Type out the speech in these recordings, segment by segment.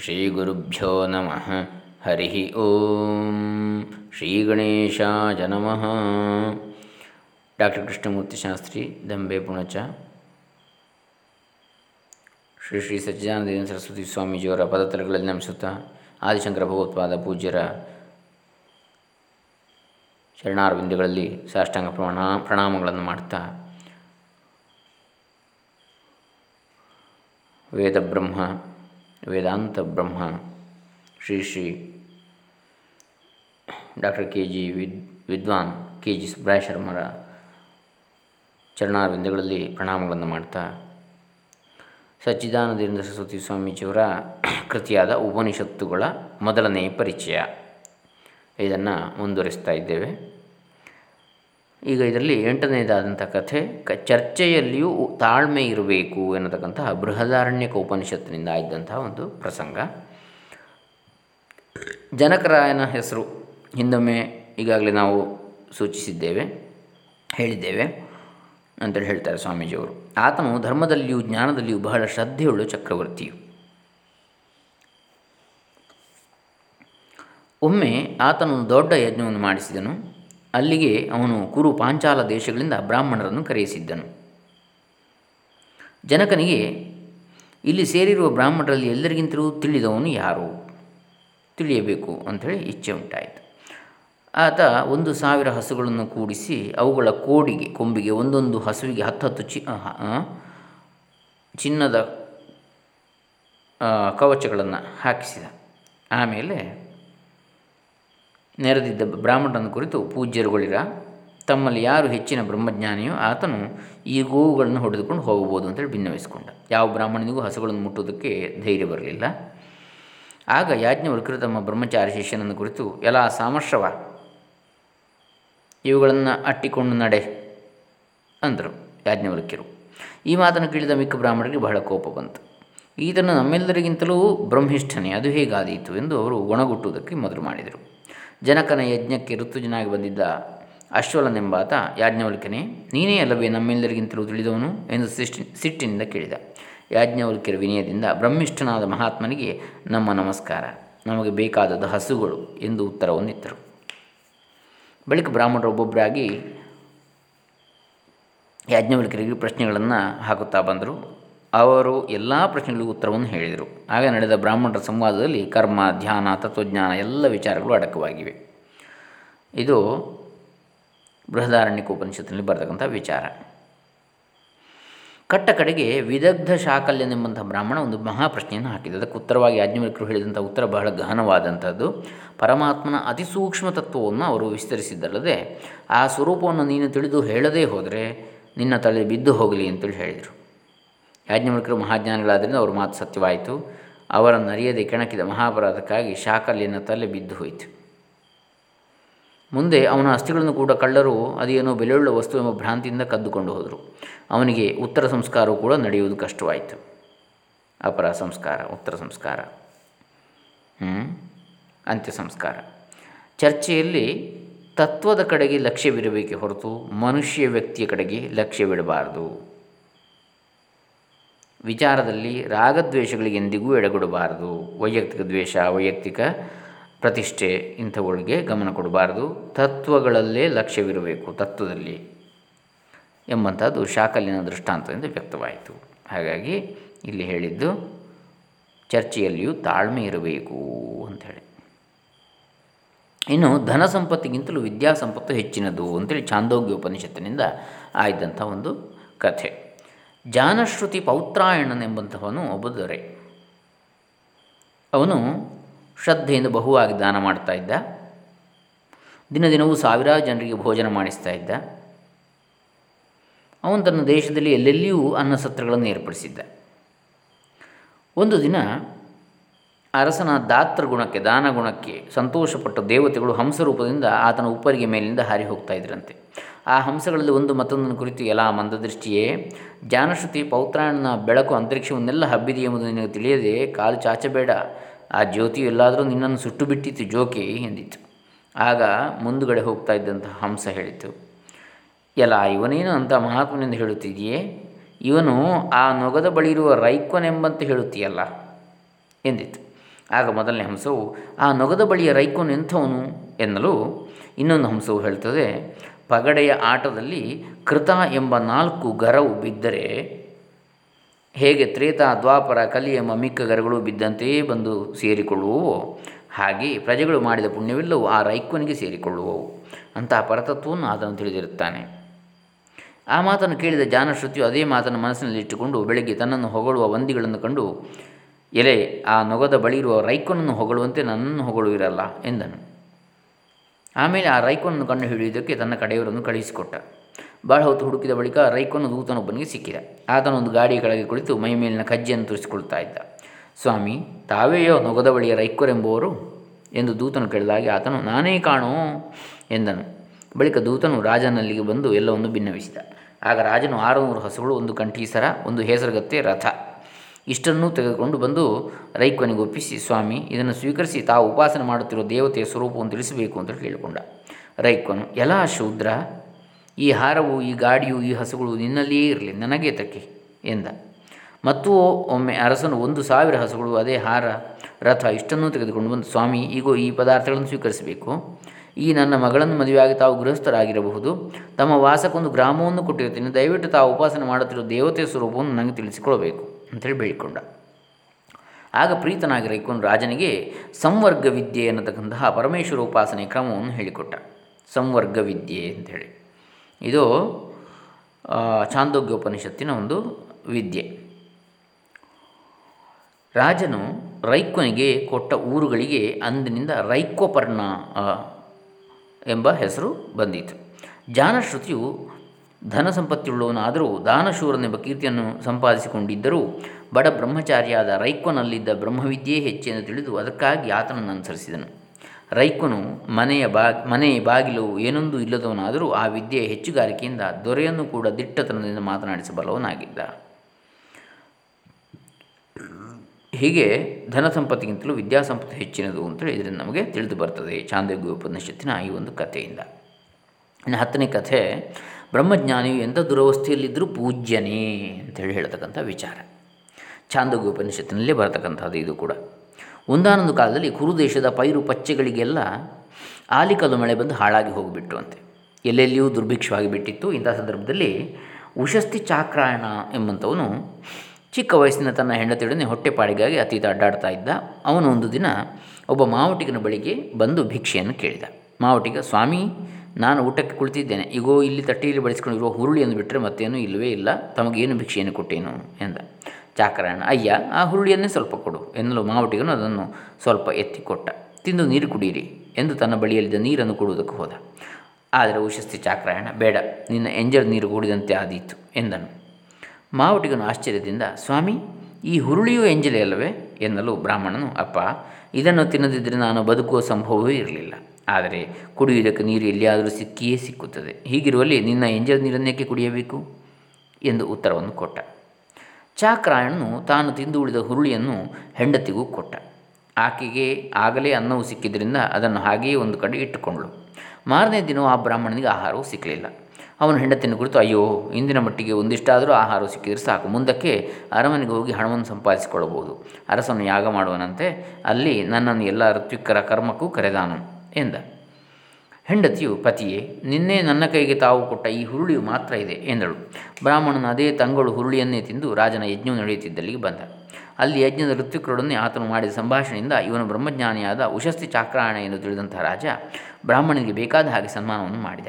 ಶ್ರೀಗುರುಭ್ಯೋ ನಮಃ ಹರಿ ಓಂ ಶ್ರೀ ಗಣೇಶಾಯ ನಮಃ ಡಾಕ್ಟರ್ ಕೃಷ್ಣಮೂರ್ತಿ ಶಾಸ್ತ್ರಿ ದಂಬೆ ಪುಣಚ ಶ್ರೀ ಶ್ರೀ ಸಚ್ಚಿದಾನಂದ ಸರಸ್ವತಿ ಸ್ವಾಮೀಜಿಯವರ ಪದತಲಗಳಲ್ಲಿ ನಮಿಸುತ್ತಾ ಆದಿಶಂಕರ ಭಗವತ್ಪಾದ ಪೂಜ್ಯರ ಶರಣಾರ್ವಿಂದಗಳಲ್ಲಿ ಸಾಷ್ಟಾಂಗ ಪ್ರಣಾ ಪ್ರಣಾಮಗಳನ್ನು ಮಾಡ್ತಾ ವೇದ ಬ್ರಹ್ಮ ವೇದಾಂತ ಬ್ರಹ್ಮ Shri Shri doctor K G ವಿದ್ ವಿದ್ವಾನ್ ಕೆ ಜಿ ಸುಬ್ರಾಯ ಶರ್ಮರ ಚರಣಾರವಿಂದಗಳಲ್ಲಿ ಪ್ರಣಾಮಗಳನ್ನು ಮಾಡ್ತಾ ಸಚ್ಚಿದಾನಂದೇಂದ್ರ ಸರಸ್ವತಿ ಸ್ವಾಮೀಜಿಯವರ ಕೃತಿಯಾದ ಉಪನಿಷತ್ತುಗಳ ಮೊದಲನೇ ಪರಿಚಯ. ಇದನ್ನು ಮುಂದುವರಿಸ್ತಾ ಇದ್ದೇವೆ. ಈಗ ಇದರಲ್ಲಿ ಎಂಟನೇದಾದಂಥ ಕಥೆ, ಕ ಚರ್ಚೆಯಲ್ಲಿಯೂ ತಾಳ್ಮೆ ಇರಬೇಕು ಎನ್ನತಕ್ಕಂತಹ ಬೃಹದಾರಣ್ಯಕ ಉಪನಿಷತ್ತಿನಿಂದ ಆಯ್ದಂತಹ ಒಂದು ಪ್ರಸಂಗ. ಜನಕರಾಯನ ಹೆಸರು ಹಿಂದೊಮ್ಮೆ ಈಗಾಗಲೇ ನಾವು ಸೂಚಿಸಿದ್ದೇವೆ, ಹೇಳಿದ್ದೇವೆ ಅಂತೇಳಿ ಹೇಳ್ತಾರೆ ಸ್ವಾಮೀಜಿಯವರು. ಆತನು ಧರ್ಮದಲ್ಲಿಯೂ ಜ್ಞಾನದಲ್ಲಿಯೂ ಬಹಳ ಶ್ರದ್ಧೆಯುಳ್ಳ ಚಕ್ರವರ್ತಿಯು. ಒಮ್ಮೆ ಆತನು ದೊಡ್ಡ ಯಜ್ಞವನ್ನು ಮಾಡಿಸಿದನು. ಅಲ್ಲಿಗೆ ಅವನು ಕುರು ಪಾಂಚಾಲ ದೇಶಗಳಿಂದ ಬ್ರಾಹ್ಮಣರನ್ನು ಕರೆಯಿಸಿದ್ದನು. ಜನಕನಿಗೆ, ಇಲ್ಲಿ ಸೇರಿರುವ ಬ್ರಾಹ್ಮಣರಲ್ಲಿ ಎಲ್ಲರಿಗಿಂತಲೂ ತಿಳಿದವನು ಯಾರು? ತಿಳಿಯಬೇಕು ಅಂಥೇಳಿ ಇಚ್ಛೆ ಉಂಟಾಯಿತು. ಆತ ಒಂದು ಸಾವಿರ ಹಸುಗಳನ್ನು ಕೂಡಿಸಿ ಅವುಗಳ ಕೋಡಿಗೆ, ಕೊಂಬಿಗೆ, ಒಂದೊಂದು ಹಸುವಿಗೆ ಹತ್ತು ಹತ್ತು ಚಿ ಚಿನ್ನದ ಕವಚಗಳನ್ನು ಹಾಕಿಸಿದ. ಆಮೇಲೆ ನೆರೆದಿದ್ದ ಬ್ರಾಹ್ಮಣನ ಕುರಿತು ಪೂಜ್ಯರುಗಳಿರ, ತಮ್ಮಲ್ಲಿ ಯಾರು ಹೆಚ್ಚಿನ ಬ್ರಹ್ಮಜ್ಞಾನಿಯೋ ಆತನು ಈ ಗೋವುಗಳನ್ನು ಹೊಡೆದುಕೊಂಡು ಹೋಗಬಹುದು ಅಂತೇಳಿ ಭಿನ್ನವಿಸಿಕೊಂಡ. ಯಾವ ಬ್ರಾಹ್ಮಣನಿಗೂ ಹಸುಗಳನ್ನು ಮುಟ್ಟುವುದಕ್ಕೆ ಧೈರ್ಯ ಬರಲಿಲ್ಲ. ಆಗ ಯಾಜ್ಞವಲ್ಕರು ತಮ್ಮ ಬ್ರಹ್ಮಚಾರಿ ಶಿಷ್ಯನನ್ನು ಕುರಿತು, ಎಲ್ಲ ಸಾಮರ್ಶ್ಯವ ಇವುಗಳನ್ನು ಅಟ್ಟಿಕೊಂಡು ನಡೆ ಅಂದರು ಯಾಜ್ಞವಲ್ಕ್ಯರು ಈ ಮಾತನ್ನು ಕೇಳಿದ ಮಿಕ್ಕ ಬ್ರಾಹ್ಮಣರಿಗೆ ಬಹಳ ಕೋಪ ಬಂತು. ಈತನು ನಮ್ಮೆಲ್ಲರಿಗಿಂತಲೂ ಬ್ರಹ್ಮಿಷ್ಠನೇ, ಅದು ಹೇಗಾದೀತು ಎಂದು ಅವರು ಒಣಗುಟ್ಟುವುದಕ್ಕೆ ಮೊದಲು ಮಾಡಿದರು. ಜನಕನ ಯಜ್ಞಕ್ಕೆ ಋತುಜನಾಗಿ ಬಂದಿದ್ದ ಅಶ್ವಲನೆಂಬಾತ ಯಾಜ್ಞವಲ್ಕನೇ ನೀನೇ ಅಲ್ಲವೇ ನಮ್ಮೆಲ್ಲರಿಗಿಂತಲೂ ತಿಳಿದವನು ಎಂದು ಸಿಷ್ಟಿ, ಸಿಟ್ಟಿನಿಂದ ಕೇಳಿದ. ಯಾಜ್ಞವಲ್ಕ್ಯರ ವಿನಯದಿಂದ ಬ್ರಹ್ಮಿಷ್ಠನಾದ ಮಹಾತ್ಮನಿಗೆ ನಮ್ಮ ನಮಸ್ಕಾರ. ನಮಗೆ ಬೇಕಾದದ್ದು ಹಸುಗಳು ಎಂದು ಉತ್ತರವನ್ನಿತ್ತರು. ಬಳಿಕ ಬ್ರಾಹ್ಮಣರು ಒಬ್ಬೊಬ್ಬರಾಗಿ ಯಾಜ್ಞವಲ್ಕ್ಯರಿಗೆ ಪ್ರಶ್ನೆಗಳನ್ನು ಹಾಕುತ್ತಾ ಬಂದರು. ಅವರು ಎಲ್ಲ ಪ್ರಶ್ನೆಗಳಿಗೂ ಉತ್ತರವನ್ನು ಹೇಳಿದರು. ಆಗ ನಡೆದ ಬ್ರಾಹ್ಮಣರ ಸಂವಾದದಲ್ಲಿ ಕರ್ಮ, ಧ್ಯಾನ, ತತ್ವಜ್ಞಾನ ಎಲ್ಲ ವಿಚಾರಗಳು ಅಡಕವಾಗಿವೆ. ಇದು ಬೃಹದಾರಣ್ಯಕ ಉಪನಿಷತ್ತಿನಲ್ಲಿ ಬರತಕ್ಕಂಥ ವಿಚಾರ. ಕಟ್ಟ ಕಡೆಗೆ ವಿದಗ್ಧ ಶಾಕಲ್ಯನೆಂಬಂಥ ಬ್ರಾಹ್ಮಣ ಒಂದು ಮಹಾಪ್ರಶ್ನೆಯನ್ನು ಹಾಕಿದೆ. ಅದಕ್ಕೆ ಉತ್ತರವಾಗಿ ಯಾಜ್ಞವಲ್ಕರು ಹೇಳಿದಂಥ ಉತ್ತರ ಬಹಳ ಗಹನವಾದಂಥದ್ದು ಪರಮಾತ್ಮನ ಅತಿ ಸೂಕ್ಷ್ಮ ತತ್ವವನ್ನು ಅವರು ವಿಸ್ತರಿಸಿದ್ದಲ್ಲದೆ ಆ ಸ್ವರೂಪವನ್ನು ನೀನು ತಿಳಿದು ಹೇಳದೇ ಹೋದರೆ ನಿನ್ನ ತಲೆ ಬಿದ್ದು ಹೋಗಲಿ ಅಂತೇಳಿ ಹೇಳಿದರು. ಯಾಜ್ಞವಲ್ಕರು ಮಹಾಜ್ಞಾನಿಗಳಾದ್ದರಿಂದ ಅವರು ಮಾತು ಸತ್ಯವಾಯಿತು. ಅವರನ್ನು ಅರಿಯದೆ ಕೆಣಕಿದ ಮಹಾಪರಾಧಕ್ಕಾಗಿ ಶಾಕಲ್ಯನ ತಲೆ ಬಿದ್ದು ಹೋಯಿತು. ಮುಂದೆ ಅವನ ಅಸ್ಥಿಗಳನ್ನು ಕೂಡ ಕಳ್ಳರು ಅದೇನೋ ಬೆಲೆಯುಳ್ಳ ವಸ್ತು ಎಂಬ ಭ್ರಾಂತಿಯಿಂದ ಕದ್ದುಕೊಂಡು ಹೋದರು. ಅವನಿಗೆ ಉತ್ತರ ಸಂಸ್ಕಾರವು ಕೂಡ ನಡೆಯುವುದು ಕಷ್ಟವಾಯಿತು. ಅಪರ ಸಂಸ್ಕಾರ, ಉತ್ತರ ಸಂಸ್ಕಾರ. ಅಂತ್ಯ ಸಂಸ್ಕಾರ. ಚರ್ಚೆಯಲ್ಲಿ ತತ್ವದ ಕಡೆಗೆ ಲಕ್ಷ್ಯವಿರಬೇಕೆ ಹೊರತು ಮನುಷ್ಯ ವ್ಯಕ್ತಿಯ ಕಡೆಗೆ ಲಕ್ಷ್ಯವಿಡಬಾರದು. ವಿಚಾರದಲ್ಲಿ ರಾಗದ್ವೇಷಗಳಿಗೆ ಎಂದಿಗೂ ಎಡೆಗೊಡಬಾರದು ವೈಯಕ್ತಿಕ ದ್ವೇಷ, ವೈಯಕ್ತಿಕ ಪ್ರತಿಷ್ಠೆ ಇಂಥವುಗಳಿಗೆ ಗಮನ ಕೊಡಬಾರದು. ತತ್ವಗಳಲ್ಲೇ ಲಕ್ಷ್ಯವಿರಬೇಕು, ತತ್ವದಲ್ಲಿ ಎಂಬಂಥದ್ದು ಶಾಕಲಿನ ದೃಷ್ಟಾಂತದಿಂದ ವ್ಯಕ್ತವಾಯಿತು. ಹಾಗಾಗಿ ಇಲ್ಲಿ ಹೇಳಿದ್ದು, ಚರ್ಚೆಯಲ್ಲಿಯೂ ತಾಳ್ಮೆ ಇರಬೇಕು ಅಂಥೇಳಿ. ಇನ್ನು ಧನ ಸಂಪತ್ತಿಗಿಂತಲೂ ವಿದ್ಯಾ ಸಂಪತ್ತು ಹೆಚ್ಚಿನದು ಅಂತೇಳಿ ಚಾಂದೋಗ್ಯ ಉಪನಿಷತ್ತಿನಿಂದ ಆಯ್ದಂಥ ಒಂದು ಕಥೆ. ಜಾನಶ್ರುತಿ ಪೌತ್ರಾಯಣನೆಂಬಂಥವನು ಒಬ್ಬ ದೊರೆ ಅವನು ಶ್ರದ್ಧೆಯಿಂದ ಬಹುವಾಗಿ ದಾನ ಮಾಡ್ತಾ ಇದ್ದ. ದಿನ ದಿನವೂ ಸಾವಿರಾರು ಜನರಿಗೆ ಭೋಜನ ಮಾಡಿಸ್ತಾ ಇದ್ದ. ಅವನು ತನ್ನ ದೇಶದಲ್ಲಿ ಎಲ್ಲೆಲ್ಲಿಯೂ ಅನ್ನಸತ್ರಗಳನ್ನು ಏರ್ಪಡಿಸಿದ್ದ. ಒಂದು ದಿನ ಅರಸನ ದಾತ್ರ ಗುಣಕ್ಕೆ, ದಾನ ಗುಣಕ್ಕೆ ಸಂತೋಷಪಟ್ಟ ದೇವತೆಗಳು ಹಂಸರೂಪದಿಂದ ಆತನ ಉಪ್ಪರಿಗೆ ಮೇಲಿಂದ ಹಾರಿ ಹೋಗ್ತಾ ಇದ್ರಂತೆ. ಆ ಹಂಸಗಳಲ್ಲಿ ಒಂದು ಮತ್ತೊಂದನ್ನು ಕುರಿತು ಎಲ್ಲ ಮಂದದೃಷ್ಟಿಯೇ. ಜಾನಶ್ರುತಿ ಪೌತ್ರಾಯಣನ ಬೆಳಕು ಅಂತರಿಕ್ಷವನ್ನೆಲ್ಲ ಹಬ್ಬಿದೆ ಎಂಬುದು ನಿನಗೆ ತಿಳಿಯದೆ ಕಾಲು ಚಾಚಬೇಡ. ಆ ಜ್ಯೋತಿಯು ಎಲ್ಲಾದರೂ ನಿನ್ನನ್ನು ಸುಟ್ಟು ಬಿಟ್ಟಿತ್ತು ಜೋಕಿ ಎಂದಿತ್ತು. ಆಗ ಮುಂದುಗಡೆ ಹೋಗ್ತಾ ಇದ್ದಂತಹ ಹಂಸ ಹೇಳಿತು, ಎಲ್ಲ ಇವನೇನು ಅಂತ ಮಹಾತ್ಮನಿಂದ ಹೇಳುತ್ತಿದೆಯೇ ಇವನು ಆ ನೊಗದ ಬಳಿ ಇರುವ ರೈಕ್ವನೆಂಬಂತೆ ಹೇಳುತ್ತೀಯಲ್ಲ? ಎಂದಿತ್ತು. ಆಗ ಮೊದಲನೇ ಹಂಸವು, ಆ ನೊಗದ ಬಳಿಯ ರೈಕೋನು ಎಂಥವನು? ಎನ್ನಲು ಇನ್ನೊಂದು ಹಂಸವು ಹೇಳ್ತದೆ ಪಗಡೆಯ ಆಟದಲ್ಲಿ ಕೃತ ಎಂಬ ನಾಲ್ಕು ಗರವು ಬಿದ್ದರೆ ಹೇಗೆ ತ್ರೇತ ದ್ವಾಪರ ಕಲಿ ಎಂಬ ಮಿಕ್ಕ ಗರಗಳು ಬಿದ್ದಂತೆಯೇ ಬಂದು ಸೇರಿಕೊಳ್ಳುವವೋ? ಹಾಗೆ ಪ್ರಜೆಗಳು ಮಾಡಿದ ಪುಣ್ಯವೆಲ್ಲವೂ ಆ ರೈಕ್ವನಿಗೆ ಸೇರಿಕೊಳ್ಳುವವು. ಅಂತಹ ಪರತತ್ವವನ್ನು ಆತನು ತಿಳಿದಿರುತ್ತಾನೆ. ಆ ಮಾತನ್ನು ಕೇಳಿದ ಜಾನಶ್ರುತಿಯು ಅದೇ ಮಾತನ್ನು ಮನಸ್ಸಿನಲ್ಲಿ ಇಟ್ಟುಕೊಂಡು ಬೆಳಗ್ಗೆ ತನ್ನನ್ನು ಹೊಗಳುವ ವಂದಿಗಳನ್ನು ಕಂಡು, ಎಲೆ, ಆ ನೊಗದ ಬಳಿ ಇರುವ ರೈಕ್ವನನ್ನು ಹೊಗಳುವಂತೆ ನನ್ನನ್ನು ಹೊಗಳುವಿರಲ್ಲ ಎಂದನು. ಆಮೇಲೆ ಆ ರೈಕೋನನ್ನು ಕಂಡು ಹಿಡಿಯುವುದಕ್ಕೆ ತನ್ನ ಕಡೆಯವರನ್ನು ಕಳುಹಿಸಿಕೊಟ್ಟ. ಬಹಳ ಹೊತ್ತು ಹುಡುಕಿದ ಬಳಿಕ ರೈಕೋನ ದೂತನೊಬ್ಬನಿಗೆ ಸಿಕ್ಕಿದ. ಆತನೊಂದು ಗಾಡಿಯ ಕೆಳಗೆ ಕುಳಿತು ಮೈ ಮೇಲಿನ ಕಜ್ಜಿಯನ್ನು ತುರಿಸಿಕೊಳ್ತಾ ಇದ್ದ. ಸ್ವಾಮಿ, ತಾವೇಯೋ ನೊಗದ ಬಳಿಯ ರೈಕೋರೆಂಬುವರು? ಎಂದು ದೂತನು ಕೇಳಿದಾಗೆ ಆತನು, ನಾನೇ ಕಾಣೋ ಎಂದನು. ಬಳಿಕ ದೂತನು ರಾಜನಲ್ಲಿಗೆ ಬಂದು ಎಲ್ಲವನ್ನು ಭಿನ್ನವಿಸಿದ. ಆಗ ರಾಜನು ಆರುನೂರು ಹಸುಗಳು, ಒಂದು ಕಂಠೀಸರ, ಒಂದು ಹೆಸರುಗತ್ತೆ ರಥ. ಇಷ್ಟನ್ನು ತೆಗೆದುಕೊಂಡು ಬಂದು ರೈಕ್ವನಿಗೆ ಒಪ್ಪಿಸಿ, ಸ್ವಾಮಿ, ಇದನ್ನು ಸ್ವೀಕರಿಸಿ ತಾವು ಉಪಾಸನೆ ಮಾಡುತ್ತಿರುವ ದೇವತೆಯ ಸ್ವರೂಪವನ್ನು ತಿಳಿಸಬೇಕು ಅಂತ ಕೇಳಿಕೊಂಡ. ರೈಕ್ವನು ಎಲ್ಲ ಶೂದ್ರ, ಈ ಹಾರವು, ಈ ಗಾಡಿಯು, ಈ ಹಸುಗಳು ನಿನ್ನಲ್ಲಿಯೇ ಇರಲಿ, ನನಗೆ ತಕ್ಕೆ ಎಂದ. ಮತ್ತು ಒಮ್ಮೆ ಅರಸನು, ಒಂದು ಸಾವಿರ ಹಸುಗಳು, ಅದೇ ಹಾರ, ರಥ, ಇಷ್ಟನ್ನು ತೆಗೆದುಕೊಂಡು ಬಂದು, ಸ್ವಾಮಿ, ಈಗೋ ಈ ಪದಾರ್ಥಗಳನ್ನು ಸ್ವೀಕರಿಸಬೇಕು. ಈ ನನ್ನ ಮಗಳನ್ನು ಮದುವೆಯಾಗಿ ತಾವು ಗೃಹಸ್ಥರಾಗಿರಬಹುದು. ತಮ್ಮ ವಾಸಕ್ಕೊಂದು ಗ್ರಾಮವನ್ನು ಕೊಟ್ಟಿರ್ತೀನಿ ದಯವಿಟ್ಟು ತಾವು ಉಪಾಸನೆ ಮಾಡುತ್ತಿರುವ ದೇವತೆಯ ಸ್ವರೂಪವನ್ನು ನನಗೆ ತಿಳಿಸಿಕೊಳ್ಬೇಕು ಅಂಥೇಳಿ ಬೇಡಿಕೊಂಡ. ಆಗ ಪ್ರೀತನಾಗಿ ರೈಕೊಂಡು ರಾಜನಿಗೆ ಸಂವರ್ಗ ವಿದ್ಯೆ ಅನ್ನತಕ್ಕಂತಹ ಪರಮೇಶ್ವರ ಉಪಾಸನೆ ಕ್ರಮವನ್ನು ಹೇಳಿಕೊಟ್ಟ. ಸಂವರ್ಗ ವಿದ್ಯೆ ಅಂಥೇಳಿ ಇದು ಚಾಂದೋಗ್ಯ ಉಪನಿಷತ್ತಿನ ಒಂದು ವಿದ್ಯೆ. ರಾಜನು ರೈಕ್ವನಿಗೆ ಕೊಟ್ಟ ಊರುಗಳಿಗೆ ಅಂದಿನಿಂದ ರೈಕ್ವಪರ್ಣ ಎಂಬ ಹೆಸರು ಬಂದಿತು ಜಾನಶ್ರುತಿಯು ಧನ ಸಂಪತ್ತಿಯುಳ್ಳವನಾದರೂ ದಾನಶೂರನೆಂಬ ಕೀರ್ತಿಯನ್ನು ಸಂಪಾದಿಸಿಕೊಂಡಿದ್ದರೂ ಬಡ ಬ್ರಹ್ಮಚಾರಿಯಾದ ರೈಕ್ವನಲ್ಲಿದ್ದ ಬ್ರಹ್ಮವಿದ್ಯೆ ಹೆಚ್ಚೆಂದು ತಿಳಿದು ಅದಕ್ಕಾಗಿ ಆತನನ್ನು ಅನುಸರಿಸಿದನು. ರೈಕ್ವನು ಮನೆಯ ಬಾ ಮನೆಯ ಬಾಗಿಲು ಏನೊಂದು ಇಲ್ಲದವನಾದರೂ ಆ ವಿದ್ಯೆಯ ಹೆಚ್ಚುಗಾರಿಕೆಯಿಂದ ದೊರೆಯನ್ನು ಕೂಡ ದಿಟ್ಟತನದಿಂದ ಮಾತನಾಡಿಸಬಲ್ಲವನಾಗಿದ್ದ. ಹೀಗೆ ಧನ ಸಂಪತ್ತಿಗಿಂತಲೂ ವಿದ್ಯಾಸಂಪತ್ತು ಹೆಚ್ಚಿನದು ಅಂತೇಳಿ ಇದರಿಂದ ನಮಗೆ ತಿಳಿದು ಬರ್ತದೆ. ಚಾಂದೋಗ್ಯ ಉಪನಿಷತ್ತಿನ ಈ ಒಂದು ಕಥೆಯಿಂದ. ಇನ್ನು ಹತ್ತನೇ ಕಥೆ ಬ್ರಹ್ಮಜ್ಞಾನಿಯು ಎಂಥ ದುರವಸ್ಥೆಯಲ್ಲಿದ್ದರೂ ಪೂಜ್ಯನೇ ಅಂತೇಳಿ ಹೇಳ್ತಕ್ಕಂಥ ವಿಚಾರ. ಛಾಂದೋಗ್ಯ ಉಪನಿಷತ್ತಿನಲ್ಲೇ ಬರತಕ್ಕಂಥದ್ದು ಇದು ಕೂಡ. ಒಂದಾನೊಂದು ಕಾಲದಲ್ಲಿ ಕುರುದೇಶದ ಪೈರು ಪಚ್ಚೆಗಳಿಗೆಲ್ಲ ಆಲಿಕಲ್ಲು ಮಳೆ ಬಂದು ಹಾಳಾಗಿ ಹೋಗಿಬಿಟ್ಟು ಅಂತೆ. ಎಲ್ಲೆಲ್ಲಿಯೂ ದುರ್ಭಿಕ್ಷವಾಗಿ ಬಿಟ್ಟಿತ್ತು. ಇಂಥ ಸಂದರ್ಭದಲ್ಲಿ ಉಶಸ್ತಿ ಚಾಕ್ರಾಯಣ ಎಂಬಂಥವನು ಚಿಕ್ಕ ವಯಸ್ಸಿನ ತನ್ನ ಹೆಂಡತಿಯೊಡನೆ ಹೊಟ್ಟೆಪಾಡಿಗಾಗಿ ಅತೀತ ಅಡ್ಡಾಡ್ತಾ ಇದ್ದ. ಅವನು ಒಂದು ದಿನ ಒಬ್ಬ ಮಾವಟಿಗನ ಬಳಿಗೆ ಬಂದು ಭಿಕ್ಷೆಯನ್ನು ಕೇಳಿದ. ಮಾವಟಿಗ ಸ್ವಾಮಿ ನಾನು ಊಟಕ್ಕೆ ಕುಳಿತಿದ್ದೇನೆ. ಈಗೋ ಇಲ್ಲಿ ತಟ್ಟೆಯಲ್ಲಿ ಬಳಸಿಕೊಂಡಿರುವ ಹುರುಳಿಯನ್ನು ಬಿಟ್ಟರೆ ಮತ್ತೇನು ಇಲ್ಲವೇ ಇಲ್ಲ. ತಮಗೇನು ಭಿಕ್ಷೆಯನ್ನು ಕೊಟ್ಟೇನು? ಎಂದ. ಚಾಕರಾಯಣ. ಅಯ್ಯ, ಆ ಹುರುಳಿಯನ್ನೇ ಸ್ವಲ್ಪ ಕೊಡು ಎನ್ನಲು ಮಾವಟಿಗನು ಅದನ್ನು ಸ್ವಲ್ಪ ಎತ್ತಿ ಕೊಟ್ಟ ತಿಂದು ನೀರು ಕುಡಿಯಿರಿ ಎಂದು ತನ್ನ ಬಳಿಯಲ್ಲಿದ್ದ ನೀರನ್ನು ಕೊಡುವುದಕ್ಕೆ ಹೋದ. ಆದರೆ ಉಶಸ್ತಿ ಚಾಕ್ರಾಯಣ, ಬೇಡ, ನಿನ್ನ ಎಂಜರ್ ನೀರು ಕುಡಿದಂತೆ ಆದೀತು ಎಂದನು. ಮಾವಟಿಗನು ಆಶ್ಚರ್ಯದಿಂದ, ಸ್ವಾಮಿ, ಈ ಹುರುಳಿಯು ಎಂಜಲೆ ಅಲ್ಲವೇ ಎನ್ನಲು ಬ್ರಾಹ್ಮಣನು, ಅಪ್ಪ, ಇದನ್ನು ತಿನ್ನದಿದ್ದರೆ ನಾನು ಬದುಕುವ ಸಂಭವವೇ ಇರಲಿಲ್ಲ. ಆದರೆ ಕುಡಿಯುವುದಕ್ಕೆ ನೀರು ಎಲ್ಲಿಯಾದರೂ ಸಿಕ್ಕಿಯೇ ಸಿಕ್ಕುತ್ತದೆ. ಹೀಗಿರುವಲ್ಲಿ ನಿನ್ನ ಎಂಜಲ್ ನೀರನ್ನೇಕೆ ಕುಡಿಯಬೇಕು? ಎಂದು ಉತ್ತರವನ್ನು ಕೊಟ್ಟ. ಚಾಕ್ರಾಯಣನು ತಾನು ತಿಂದು ಉಳಿದ ಹುರುಳಿಯನ್ನು ಹೆಂಡತಿಗೂ ಕೊಟ್ಟ. ಆಕೆಗೆ ಆಗಲೇ ಅನ್ನವು ಸಿಕ್ಕಿದ್ದರಿಂದ ಅದನ್ನು ಹಾಗೆಯೇ ಒಂದು ಕಡೆ ಇಟ್ಟುಕೊಂಡಳು. ಮಾರನೇ ದಿನ ಆ ಬ್ರಾಹ್ಮಣನಿಗೆ ಆಹಾರವೂ ಸಿಕ್ಕಲಿಲ್ಲ. ಅವನು ಹೆಂಡತಿಯನ್ನು ಕುರಿತು, ಅಯ್ಯೋ, ಇಂದಿನ ಮಟ್ಟಿಗೆ ಒಂದಿಷ್ಟಾದರೂ ಆಹಾರ ಸಿಕ್ಕಿದರೆ ಸಾಕು. ಮುಂದಕ್ಕೆ ಅರಮನೆಗೆ ಹೋಗಿ ಹಣವನ್ನು ಸಂಪಾದಿಸಿಕೊಳ್ಳಬಹುದು. ಅರಸನು ಯಾಗ ಮಾಡುವನಂತೆ ಅಲ್ಲಿ ನನ್ನನ್ನು ಎಲ್ಲ ಋತ್ವಿಕರ ಕರ್ಮಕ್ಕೂ ಕರೆದಾನು. ಎಂದ. ಹೆಂಡತಿಯು, ಪತಿಯೇ, ನಿನ್ನೆ ನನ್ನ ಕೈಗೆ ತಾವು ಕೊಟ್ಟ ಈ ಹುರುಳಿಯು ಮಾತ್ರ ಇದೆ ಎಂದಳು. ಬ್ರಾಹ್ಮಣನ ಅದೇ ತಂಗಳು ಹುರುಳಿಯನ್ನೇ ತಿಂದು ರಾಜನ ಯಜ್ಞವು ನಡೆಯುತ್ತಿದ್ದಲ್ಲಿಗೆ ಬಂದ. ಅಲ್ಲಿ ಯಜ್ಞದ ಋತ್ವಿಕರೊಡನೆ ಆತನು ಮಾಡಿದ ಸಂಭಾಷಣೆಯಿಂದ ಇವನು ಬ್ರಹ್ಮಜ್ಞಾನಿಯಾದ ಉಶಸ್ತಿ ಚಾಕ್ರಾಯಣ ಎಂದು ತಿಳಿದಂಥ ರಾಜ ಬ್ರಾಹ್ಮಣನಿಗೆ ಬೇಕಾದ ಹಾಗೆ ಸನ್ಮಾನವನ್ನು ಮಾಡಿದ.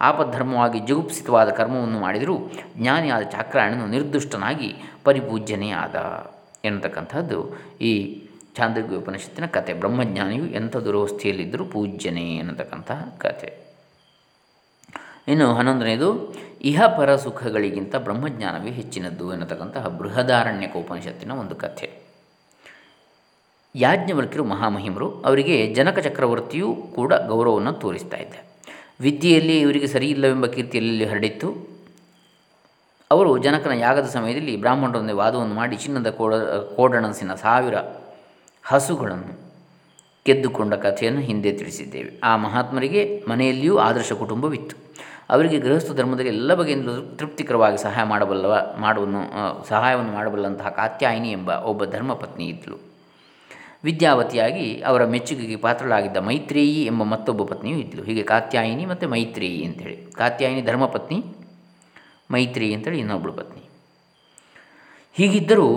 ಆಪದ್ಧರ್ಮವಾಗಿ ಜುಗುಪ್ಸಿತವಾದ ಕರ್ಮವನ್ನು ಮಾಡಿದರೂ ಜ್ಞಾನಿಯಾದ ಚಾಕ್ರಾಯಣನು ನಿರ್ದುಷ್ಟನಾಗಿ ಪರಿಪೂಜ್ಯನೇ ಆದ. ಎನ್ನತಕ್ಕಂಥದ್ದು ಈ ಚಾಂದ್ರಗ್ಯ ಉಪನಿಷತ್ತಿನ ಕತೆ. ಬ್ರಹ್ಮಜ್ಞಾನಿಯು ಎಂಥ ದುರವಸ್ಥೆಯಲ್ಲಿದ್ದರೂ ಪೂಜ್ಯನೇ ಅನ್ನತಕ್ಕಂತಹ ಕತೆ. ಇನ್ನು ಹನ್ನೊಂದನೇದು ಇಹ ಪರ ಸುಖಗಳಿಗಿಂತ ಬ್ರಹ್ಮಜ್ಞಾನವೇ ಹೆಚ್ಚಿನದ್ದು ಎನ್ನತಕ್ಕಂತಹ ಬೃಹದಾರಣ್ಯಕ ಉಪನಿಷತ್ತಿನ ಒಂದು ಕಥೆ. ಯಾಜ್ಞವಲ್ಕಿರು ಮಹಾಮಹಿಮರು, ಅವರಿಗೆ ಜನಕ ಚಕ್ರವರ್ತಿಯೂ ಕೂಡ ಗೌರವವನ್ನು ತೋರಿಸ್ತಾ ಇದ್ದ. ವಿದ್ಯೆಯಲ್ಲಿ ಇವರಿಗೆ ಸರಿಯಿಲ್ಲವೆಂಬ ಕೀರ್ತಿಯಲ್ಲಿ ಹರಡಿತ್ತು. ಅವರು ಜನಕನ ಯಾಗದ ಸಮಯದಲ್ಲಿ ಬ್ರಾಹ್ಮಣರೊಂದಿಗೆ ವಾದವನ್ನು ಮಾಡಿ ಚಿನ್ನದ ಕೋಡ, ಕೋಡಣಸಿನ ಸಾವಿರ ಹಸುಗಳನ್ನು ಗೆದ್ದುಕೊಂಡ ಕಥೆಯನ್ನು ಹಿಂದೆ ತಿಳಿಸಿದ್ದೇವೆ. ಆ ಮಹಾತ್ಮರಿಗೆ ಮನೆಯಲ್ಲಿಯೂ ಆದರ್ಶ ಕುಟುಂಬವಿತ್ತು. ಅವರಿಗೆ ಗೃಹಸ್ಥ ಧರ್ಮದಲ್ಲಿ ಎಲ್ಲ ಬಗೆಯಿಂದಲೂ ತೃಪ್ತಿಕರವಾಗಿ ಸಹಾಯ ಮಾಡಬಲ್ಲವ ಮಾಡುವನ್ನು ಸಹಾಯವನ್ನು ಮಾಡಬಲ್ಲಂತಹ ಕಾತ್ಯಾಯಿನಿ ಎಂಬ ಒಬ್ಬ ಧರ್ಮಪತ್ನಿ ಇದ್ದಳು ವಿದ್ಯಾವತಿಯಾಗಿ ಅವರ ಮೆಚ್ಚುಗೆಗೆ ಪಾತ್ರಳಾಗಿದ್ದ ಮೈತ್ರೇಯಿ ಎಂಬ ಮತ್ತೊಬ್ಬ ಪತ್ನಿಯೂ ಇದ್ದಳು ಹೀಗೆ ಕಾತ್ಯಾಯಿನಿ ಮತ್ತು ಮೈತ್ರೇಯಿ ಅಂತೇಳಿ. ಕಾತ್ಯಾಯಿನಿ ಧರ್ಮಪತ್ನಿ, ಮೈತ್ರೇಯಿ ಅಂತೇಳಿ ಇನ್ನೊಬ್ಬಳು ಪತ್ನಿ. ಹೀಗಿದ್ದರೂ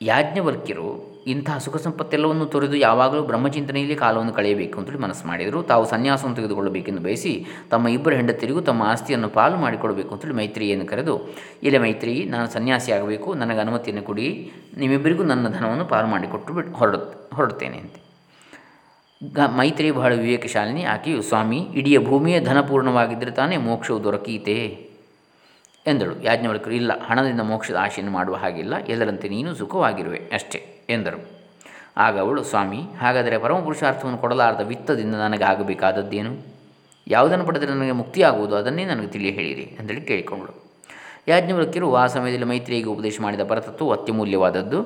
ಯಾಜ್ಞವಲ್ಕ್ಯರು ಇಂತಹ ಸುಖ ಸಂಪತ್ತೆಲ್ಲವನ್ನು ತೊರೆದು ಯಾವಾಗಲೂ ಬ್ರಹ್ಮಚಿಂತನೆಯಲ್ಲಿ ಕಾಲವನ್ನು ಕಳೆಯಬೇಕು ಅಂತೇಳಿ ಮನಸ್ಸು ಮಾಡಿದರು. ತಾವು ಸನ್ಯಾಸವನ್ನು ತೆಗೆದುಕೊಳ್ಳಬೇಕೆಂದು ಬಯಸಿ ತಮ್ಮ ಇಬ್ಬರು ಹೆಂಡತಿರಿಗೂ ತಮ್ಮ ಆಸ್ತಿಯನ್ನು ಪಾಲು ಮಾಡಿಕೊಡಬೇಕು ಅಂತೇಳಿ ಮೈತ್ರಿಯನ್ನು ಕರೆದು, ಇಲ್ಲೇ ಮೈತ್ರಿ, ನಾನು ಸನ್ಯಾಸಿ ಆಗಬೇಕು, ನನಗೆ ಅನುಮತಿಯನ್ನು ಕೊಡಿ, ನಿಮ್ಮಿಬ್ಬರಿಗೂ ನನ್ನ ಧನವನ್ನು ಪಾಲು ಮಾಡಿಕೊಟ್ಟು ಬಿಟ್ಟು ಹೊರಡ, ಹೊರಡುತ್ತೇನೆ ಅಂತ. ಗ, ಮೈತ್ರಿ ಬಹಳ ವಿವೇಕಶಾಲಿನಿ. ಆಕೆಯು, ಸ್ವಾಮಿ, ಇಡೀ ಭೂಮಿಯೇ ಧನಪೂರ್ಣವಾಗಿದ್ದರೆ ತಾನೇ ಮೋಕ್ಷವು ದೊರಕೀತೆ? ಎಂದಳು. ಯಾಜ್ಞವಲ್ಕರು ಇಲ್ಲ, ಹಣದಿಂದ ಮೋಕ್ಷದ ಆಶೆಯನ್ನು ಮಾಡುವ ಹಾಗಿಲ್ಲ, ಎಲ್ಲರಂತೆ ನೀನು ಸುಖವಾಗಿರುವೆ ಅಷ್ಟೇ ಎಂದರು. ಆಗ ಅವಳು, ಸ್ವಾಮಿ, ಹಾಗಾದರೆ ಪರಮಪುರುಷಾರ್ಥವನ್ನು ಕೊಡಲಾರದ ವಿತ್ತದಿಂದ ನನಗೆ ಆಗಬೇಕಾದದ್ದೇನು ಯಾವುದನ್ನು ಪಡೆದರೆ ನನಗೆ ಮುಕ್ತಿಯಾಗುವುದು, ಅದನ್ನೇ ನನಗೆ ತಿಳಿಯ ಹೇಳಿರಿ ಅಂತೇಳಿ ಕೇಳಿಕೊಂಡಳು. ಯಾಜ್ಞವಲ್ಕಿರು ಆ ಸಮಯದಲ್ಲಿ ಮೈತ್ರಿಯಿಗೆ ಉಪದೇಶ ಮಾಡಿದ ಪರತತ್ವ ಅತ್ಯಮೂಲ್ಯವಾದದ್ದು.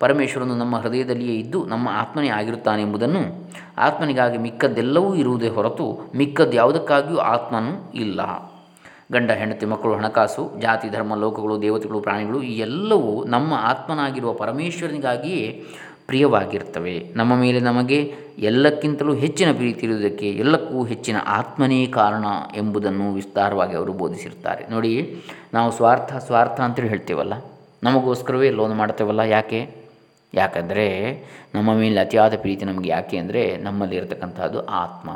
ಪರಮೇಶ್ವರನು ನಮ್ಮ ಹೃದಯದಲ್ಲಿಯೇ ಇದ್ದು ನಮ್ಮ ಆತ್ಮನೇ ಆಗಿರುತ್ತಾನೆ ಎಂಬುದನ್ನು ಆತ್ಮನಿಗಾಗಿ ಮಿಕ್ಕದ್ದೆಲ್ಲವೂ ಇರುವುದೇ ಹೊರತು ಮಿಕ್ಕದ್ದು ಯಾವುದಕ್ಕಾಗಿಯೂ ಆತ್ಮನೂ ಇಲ್ಲ. ಗಂಡ, ಹೆಂಡತಿ, ಮಕ್ಕಳು, ಹಣಕಾಸು, ಜಾತಿ, ಧರ್ಮ, ಲೋಕಗಳು, ದೇವತೆಗಳು, ಪ್ರಾಣಿಗಳು ಈ ಎಲ್ಲವೂ ನಮ್ಮ ಆತ್ಮನಾಗಿರುವ ಪರಮೇಶ್ವರನಿಗಾಗಿಯೇ ಪ್ರಿಯವಾಗಿರ್ತವೆ. ನಮ್ಮ ಮೇಲೆ ನಮಗೆ ಎಲ್ಲಕ್ಕಿಂತಲೂ ಹೆಚ್ಚಿನ ಪ್ರೀತಿ ಇರುವುದಕ್ಕೆ ಎಲ್ಲಕ್ಕೂ ಹೆಚ್ಚಿನ ಆತ್ಮನೇ ಕಾರಣ ಎಂಬುದನ್ನು ವಿಸ್ತಾರವಾಗಿ ಅವರು ಬೋಧಿಸಿರ್ತಾರೆ ನೋಡಿ, ನಾವು ಸ್ವಾರ್ಥ ಸ್ವಾರ್ಥ ಅಂತೇಳಿ ಹೇಳ್ತೇವಲ್ಲ, ನಮಗೋಸ್ಕರವೇ ಲೋನ್ ಮಾಡ್ತೇವಲ್ಲ, ಯಾಕೆ? ಯಾಕಂದರೆ ನಮ್ಮ ಮೇಲೆ ಅತಿಯಾದ ಪ್ರೀತಿ ನಮಗೆ ಯಾಕೆ ಅಂದರೆ ನಮ್ಮಲ್ಲಿ ಇರತಕ್ಕಂಥದ್ದು ಆತ್ಮ.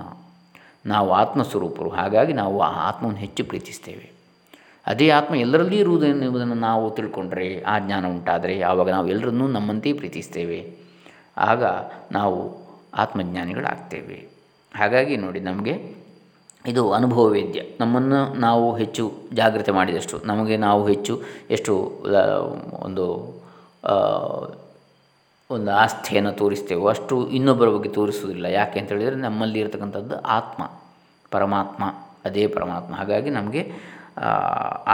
ನಾವು ಆತ್ಮಸ್ವರೂಪರು. ಹಾಗಾಗಿ ನಾವು ಆ ಆತ್ಮವನ್ನು ಹೆಚ್ಚು ಪ್ರೀತಿಸ್ತೇವೆ. ಅದೇ ಆತ್ಮ ಎಲ್ಲರಲ್ಲಿ ಇರುವುದು ನಾವು ತಿಳ್ಕೊಂಡ್ರೆ, ಆ ಜ್ಞಾನ ಉಂಟಾದರೆ ಆವಾಗ ನಾವು ಎಲ್ಲರನ್ನೂ ನಮ್ಮಂತೆಯೇ ಪ್ರೀತಿಸ್ತೇವೆ. ಆಗ ನಾವು ಆತ್ಮಜ್ಞಾನಿಗಳಾಗ್ತೇವೆ. ಹಾಗಾಗಿ ನೋಡಿ ನಮಗೆ ಇದು ಅನುಭವ ವೇದ್ಯ ನಮ್ಮನ್ನು ನಾವು ಹೆಚ್ಚು ಜಾಗ್ರತೆ ಮಾಡಿದಷ್ಟು, ನಮಗೆ ನಾವು ಹೆಚ್ಚು ಎಷ್ಟು ಒಂದು ಒಂದು ಆಸ್ಥೆಯನ್ನು ತೋರಿಸ್ತೇವೋ ಅಷ್ಟು ಇನ್ನೊಬ್ಬರ ಬಗ್ಗೆ ತೋರಿಸುವುದಿಲ್ಲ. ಯಾಕೆ ಅಂತ ಹೇಳಿದರೆ ನಮ್ಮಲ್ಲಿ ಇರತಕ್ಕಂಥದ್ದು ಆತ್ಮ. ಪರಮಾತ್ಮ, ಅದೇ ಪರಮಾತ್ಮ. ಹಾಗಾಗಿ ನಮಗೆ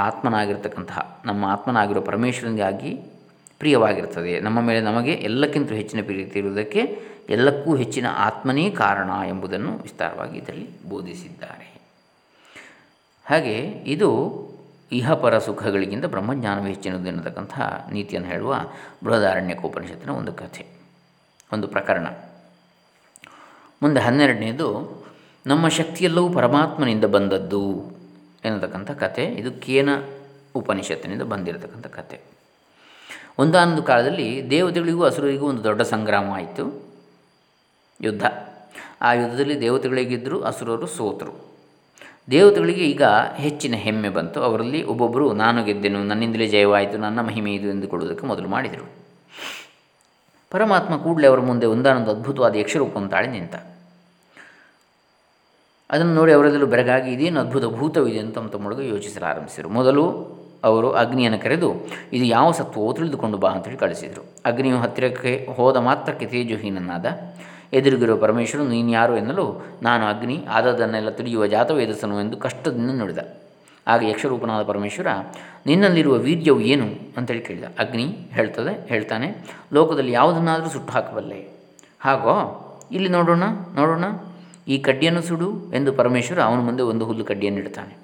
ಆತ್ಮನಾಗಿರ್ತಕ್ಕಂತಹ, ನಮ್ಮ ಆತ್ಮನಾಗಿರೋ ಪರಮೇಶ್ವರನಿಗಾಗಿ ಪ್ರಿಯವಾಗಿರ್ತದೆ. ನಮ್ಮ ಮೇಲೆ ನಮಗೆ ಎಲ್ಲಕ್ಕಿಂತ ಹೆಚ್ಚಿನ ಪ್ರೀತಿ ಇರುವುದಕ್ಕೆ ಎಲ್ಲಕ್ಕೂ ಹೆಚ್ಚಿನ ಆತ್ಮನೇ ಕಾರಣ ಎಂಬುದನ್ನು ವಿಸ್ತಾರವಾಗಿ ಇದರಲ್ಲಿ ಬೋಧಿಸಿದ್ದಾರೆ. ಹಾಗೆ ಇದು ಇಹಪರ ಸುಖಗಳಿಗಿಂತ ಬ್ರಹ್ಮಜ್ಞಾನವೇ ಹೆಚ್ಚಿನದು ಎನ್ನತಕ್ಕಂಥ ನೀತಿಯನ್ನು ಹೇಳುವ ಬೃಹದಾರಣ್ಯಕೋಪನಿಷತ್ತಿನ ಒಂದು ಕಥೆ, ಒಂದು ಪ್ರಕರಣ. ಮುಂದೆ ಹನ್ನೆರಡನೇದು ನಮ್ಮ ಶಕ್ತಿಯೆಲ್ಲವೂ ಪರಮಾತ್ಮನಿಂದ ಬಂದದ್ದು ಎನ್ನತಕ್ಕಂಥ ಕತೆ ಇದು ಕೇನ ಉಪನಿಷತ್ತಿನಿಂದ ಬಂದಿರತಕ್ಕಂಥ ಕತೆ ಒಂದಾನೊಂದು ಕಾಲದಲ್ಲಿ ದೇವತೆಗಳಿಗೂ ಹಸುರಿಗೂ ಒಂದು ದೊಡ್ಡ ಸಂಗ್ರಾಮ ಆಯಿತು. ಯುದ್ಧ. ಆ ಯುದ್ಧದಲ್ಲಿ ದೇವತೆಗಳಿಗಿದ್ದರು ಹಸುರರು ಸೋತರು. ದೇವತೆಗಳಿಗೆ ಈಗ ಹೆಚ್ಚಿನ ಹೆಮ್ಮೆ ಬಂತು. ಅವರಲ್ಲಿ ಒಬ್ಬೊಬ್ಬರು ನಾನು ಗೆದ್ದೆನು, ನನ್ನಿಂದಲೇ ಜಯವಾಯಿತು, ನನ್ನ ಮಹಿಮೆ ಇದು ಎಂದುಕೊಳ್ಳುವುದಕ್ಕೆ ಮೊದಲು ಮಾಡಿದರು. ಪರಮಾತ್ಮ ಕೂಡಲೇ ಅವರ ಮುಂದೆ ಒಂದಾನೊಂದು ಅದ್ಭುತವಾದ ಯಕ್ಷರೂಪವನ್ನು ತಾಳಿ ನಿಂತ. ಅದನ್ನು ನೋಡಿ ಅವರೆಲ್ಲರೂ ಬೆರಗಾಗಿ ಇದೇನು ಅದ್ಭುತ ಭೂತವಿದೆ ಅಂತ ತಮ್ಮ ತಮ್ಮೊಳಗೆ ಯೋಚಿಸಲು ಆರಂಭಿಸಿದರು. ಮೊದಲು ಅವರು ಅಗ್ನಿಯನ್ನು ಕರೆದು, ಇದು ಯಾವ ಸತ್ವವೋ ತಿಳಿದುಕೊಂಡು ಬಾ ಅಂತೇಳಿ ಕಳಿಸಿದರು. ಅಗ್ನಿಯು ಹತ್ತಿರಕ್ಕೆ ಹೋದ ಮಾತ್ರಕ್ಕೆ ತೇಜುಹೀನನಾದ, ಎದುರುಗಿರುವ ಪರಮೇಶ್ವರನು, ನೀನು ಯಾರು ಎನ್ನಲು ನಾನು ಅಗ್ನಿ ಆದದನ್ನೆಲ್ಲ ತಿಳಿಯುವ ಜಾತವೇದಸನು ಎಂದು ಕಷ್ಟದಿಂದ ನುಡಿದ. ಆಗ ಯಕ್ಷರೂಪನಾದ ಪರಮೇಶ್ವರ, ನಿನ್ನಲ್ಲಿರುವ ವೀರ್ಯವು ಏನು ಅಂತೇಳಿ ಕೇಳಿದ. ಅಗ್ನಿ ಹೇಳ್ತದೆ, ಹೇಳ್ತಾನೆ, ಲೋಕದಲ್ಲಿ ಯಾವುದನ್ನಾದರೂ ಸುಟ್ಟು ಹಾಕಬಲ್ಲೆ. ಹಾಗೋ, ಇಲ್ಲಿ ನೋಡೋಣ ನೋಡೋಣ ಈ ಕಡ್ಡಿಯನ್ನು ಸುಡು ಎಂದು ಪರಮೇಶ್ವರ ಅವನ ಮುಂದೆ ಒಂದು ಹುಲ್ಲು ಕಡ್ಡಿಯನ್ನು ಇಡ್ತಾನೆ.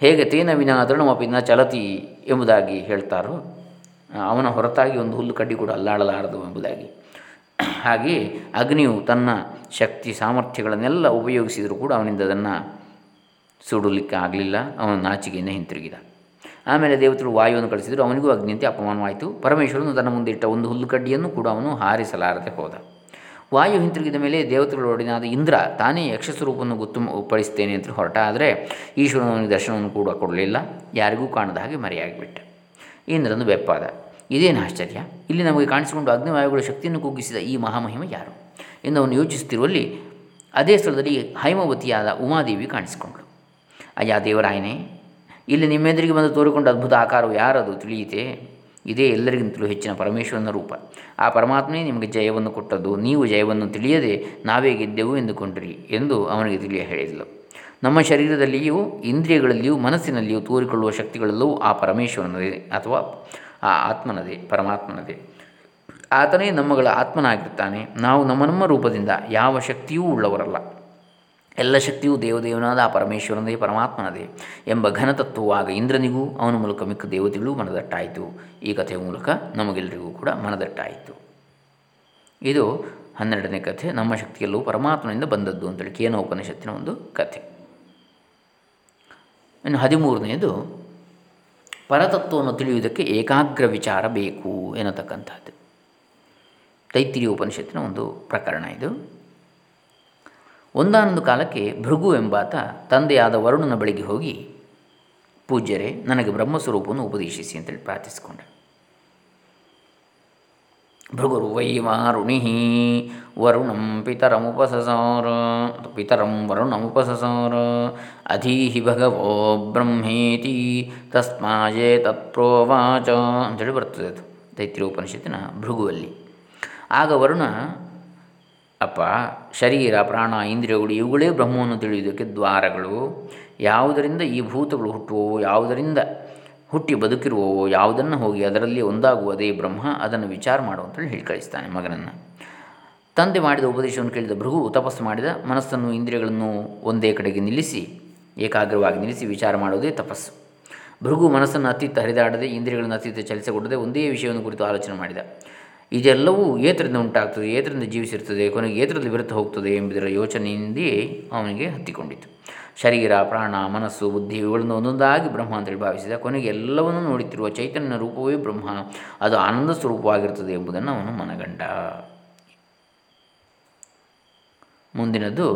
ಹೇಗೆ ತೇನ ವಿನ ಚಲತಿ ಎಂಬುದಾಗಿ ಹೇಳ್ತಾರೋ, ಅವನ ಹೊರತಾಗಿ ಒಂದು ಹುಲ್ಲು ಕಡ್ಡಿ ಕೂಡ ಅಲ್ಲಾಡಲಾರದು ಎಂಬುದಾಗಿ. ಹಾಗೆಯೇ ಅಗ್ನಿಯು ತನ್ನ ಶಕ್ತಿ ಸಾಮರ್ಥ್ಯಗಳನ್ನೆಲ್ಲ ಉಪಯೋಗಿಸಿದರೂ ಕೂಡ ಅವನಿಂದ ಅದನ್ನು ಸುಡಲಿಕ್ಕೆ ಆಗಲಿಲ್ಲ, ಅವನ ನಾಚಿಕೆಯನ್ನು ಹಿಂತಿರುಗಿದ. ಆಮೇಲೆ ದೇವತರು ವಾಯುವನ್ನು ಕಳಿಸಿದರು, ಅವನಿಗೂ ಅಗ್ನಿಯಂತೆ ಅಪಮಾನವಾಯಿತು. ಪರಮೇಶ್ವರನು ತನ್ನ ಮುಂದೆ ಇಟ್ಟ ಒಂದು ಹುಲ್ಲು ಕಡ್ಡಿಯನ್ನು ಕೂಡ ಅವನು ಹಾರಿಸಲಾರದೆ ಹೋದ. ವಾಯು ಹಿಂತಿರುಗಿದ ಮೇಲೆ ದೇವತೆಗಳೊಡನಾದ ಇಂದ್ರ ತಾನೇ ಯಕ್ಷಸ್ವರೂಪವನ್ನು ಗೊತ್ತು ಪಡಿಸ್ತೇನೆ ಅಂತ ಹೊರಟ ಆದರೆ ಈಶ್ವರನ ದರ್ಶನವನ್ನು ಕೂಡ ಕೊಡಲಿಲ್ಲ. ಯಾರಿಗೂ ಕಾಣದ ಹಾಗೆ ಮರೆಯಾಗಿಬಿಟ್ಟ. ಇಂದ್ರನು ಬೆಪ್ಪಾದ. ಇದೇನು ಆಶ್ಚರ್ಯ? ಇಲ್ಲಿ ನಮಗೆ ಕಾಣಿಸಿಕೊಂಡು ಅಗ್ನಿವಾಯುಗಳ ಶಕ್ತಿಯನ್ನು ಕುಗ್ಗಿಸಿದ ಈ ಮಹಾಮಹಿಮ ಯಾರು? ಎಂದು ಅವನು ಯೋಚಿಸುತ್ತಿರುವಲ್ಲಿ ಅದೇ ಸ್ಥಳದಲ್ಲಿ ಹೈಮವತಿಯಾದ ಉಮಾದೇವಿ ಕಾಣಿಸಿಕೊಂಡಳು. ಅಯ್ಯ ದೇವರಾಯನೇ, ಇಲ್ಲಿ ನಿಮ್ಮೆದುರಿಗೆ ಬಂದು ತೋರಿಕೊಂಡ ಅದ್ಭುತ ಆಕಾರವು ಯಾರದು ತಿಳಿಯಿತೆ? ಇದೇ ಎಲ್ಲರಿಗಿಂತಲೂ ಹೆಚ್ಚಿನ ಪರಮೇಶ್ವರನ ರೂಪ. ಆ ಪರಮಾತ್ಮನೇ ನಿಮಗೆ ಜಯವನ್ನು ಕೊಟ್ಟದ್ದು, ನೀವು ಜಯವನ್ನು ತಿಳಿಯದೆ ನಾವೇ ಗೆದ್ದೆವು ಎಂದುಕೊಂಡಿರಿ ಎಂದು ಅವನಿಗೆ ತಿಳಿಯ ಹೇಳಿದಳು. ನಮ್ಮ ಶರೀರದಲ್ಲಿಯೂ, ಇಂದ್ರಿಯಗಳಲ್ಲಿಯೂ, ಮನಸ್ಸಿನಲ್ಲಿಯೂ ತೋರಿಕೊಳ್ಳುವ ಶಕ್ತಿಗಳಲ್ಲೂ ಆ ಪರಮೇಶ್ವರನದೇ ಅಥವಾ ಆ ಆತ್ಮನದೇ, ಪರಮಾತ್ಮನದೇ. ಆತನೇ ನಮ್ಮಗಳ ಆತ್ಮನಾಗಿರ್ತಾನೆ. ನಾವು ನಮ್ಮ ನಮ್ಮ ರೂಪದಿಂದ ಯಾವ ಶಕ್ತಿಯೂ ಉಳ್ಳವರಲ್ಲ. ಎಲ್ಲ ಶಕ್ತಿಯೂ ದೇವದೇವನಾದ ಆ ಪರಮೇಶ್ವರನದೇ, ಪರಮಾತ್ಮನದೇ ಎಂಬ ಘನತತ್ವವಾಗ ಇಂದ್ರನಿಗೂ ಅವನ ಮೂಲಕ ಮಿಕ್ಕ ದೇವತೆಗಳು ಮನದಟ್ಟಾಯಿತು. ಈ ಕಥೆಯ ಮೂಲಕ ನಮಗೆಲ್ಲರಿಗೂ ಕೂಡ ಮನದಟ್ಟಾಯಿತು. ಇದು ಹನ್ನೆರಡನೇ ಕಥೆ. ನಮ್ಮ ಶಕ್ತಿಯಲ್ಲೂ ಪರಮಾತ್ಮನಿಂದ ಬಂದದ್ದು ಅಂತೇಳಿ ಕೇನ ಉಪನಿಷತ್ತಿನ ಒಂದು ಕಥೆ. ಇನ್ನು ಹದಿಮೂರನೆಯದು, ಪರತತ್ವವನ್ನು ತಿಳಿಯುವುದಕ್ಕೆ ಏಕಾಗ್ರ ವಿಚಾರ ಬೇಕು ಎನ್ನತಕ್ಕಂಥದ್ದು. ತೈತಿರಿಯ ಉಪನಿಷತ್ತಿನ ಒಂದು ಪ್ರಕರಣ ಇದು. ಒಂದಾನೊಂದು ಕಾಲಕ್ಕೆ ಭೃಗು ಎಂಬಾತ ತಂದೆಯಾದ ವರುಣನ ಬಳಿಗೆ ಹೋಗಿ, ಪೂಜ್ಯರೇ, ನನಗೆ ಬ್ರಹ್ಮಸ್ವರೂಪವನ್ನು ಉಪದೇಶಿಸಿ ಅಂತೇಳಿ ಪ್ರಾರ್ಥಿಸಿಕೊಂಡ. ಭೃಗುರು ವೈವಾರುಣಿ ವರುಣಂ ಪಿತರಮುಪಸಸಾರ ಪಿತರಂ ವರುಣಮುಪಸಸಾರ ಅಧೀಹಿ ಭಗವೋ ಬ್ರಹ್ಮೇತಿ ತಸ್ಮಾಯೇ ತತ್ಪ್ರೋವಾಚ ಅಂತೇಳಿ ಬರ್ತದೆ ಅದು. ತೈತ್ರಿ ಉಪನಿಷತ್ತಿನ ಭೃಗುವಲ್ಲಿ. ಆಗ ವರುಣ ಅಪ್ಪ, ಶರೀರ, ಪ್ರಾಣ, ಇಂದ್ರಿಯಗಳು ಇವುಗಳೇ ಬ್ರಹ್ಮವನ್ನು ತಿಳಿಯುವುದಕ್ಕೆ ದ್ವಾರಗಳು. ಯಾವುದರಿಂದ ಈ ಭೂತಗಳು ಹುಟ್ಟುವವು, ಯಾವುದರಿಂದ ಹುಟ್ಟಿ ಬದುಕಿರುವವೋ, ಯಾವುದನ್ನು ಹೋಗಿ ಅದರಲ್ಲಿ ಒಂದಾಗುವುದೇ ಬ್ರಹ್ಮ ಅದನ್ನು ವಿಚಾರ ಮಾಡುವಂತೇಳಿ ಹೇಳಿ ಕಳಿಸ್ತಾನೆ ಮಗನನ್ನು. ತಂದೆ ಮಾಡಿದ ಉಪದೇಶವನ್ನು ಕೇಳಿದ ಭೃಗು ತಪಸ್ಸು ಮಾಡಿದ, ಮನಸ್ಸನ್ನು ಇಂದ್ರಿಯಗಳನ್ನು ಒಂದೇ ಕಡೆಗೆ ನಿಲ್ಲಿಸಿ, ಏಕಾಗ್ರವಾಗಿ ನಿಲ್ಲಿಸಿ ವಿಚಾರ ಮಾಡುವುದೇ ತಪಸ್ಸು. ಭೃಗು ಮನಸ್ಸನ್ನು ಅತ್ತಿತ್ತ ಹರಿದಾಡದೆ, ಇಂದ್ರಿಯಗಳನ್ನು ಅತ್ತಿತ್ತ ಚಲಿಸಿಕೊಡದೆ ಒಂದೇ ವಿಷಯವನ್ನು ಕುರಿತು ಆಲೋಚನೆ ಮಾಡಿದ. ಇದೆಲ್ಲವೂ ಏತರಿಂದ ಉಂಟಾಗ್ತದೆ, ಏತರಿಂದ ಜೀವಿಸಿರ್ತದೆ, ಕೊನೆಗೆ ಏತರಲ್ಲಿ ವಿರುದ್ಧ ಹೋಗ್ತದೆ ಎಂಬುದರ ಯೋಚನೆಯಿಂದೇ ಅವನಿಗೆ ಹತ್ತಿಕೊಂಡಿತು. ಶರೀರ, ಪ್ರಾಣ, ಮನಸ್ಸು, ಬುದ್ಧಿ ಇವುಗಳನ್ನು ಒಂದೊಂದಾಗಿ ಬ್ರಹ್ಮ ಅಂತೇಳಿ ಭಾವಿಸಿದ, ಕೊನೆಗೆ ಎಲ್ಲವನ್ನೂ ನೋಡುತ್ತಿರುವ ಚೈತನ್ಯ ರೂಪವೇ ಬ್ರಹ್ಮ, ಅದು ಆನಂದ ಸ್ವರೂಪವಾಗಿರ್ತದೆ ಎಂಬುದನ್ನು ಅವನು ಮನಗಂಡ. ಮುಂದಿನದು,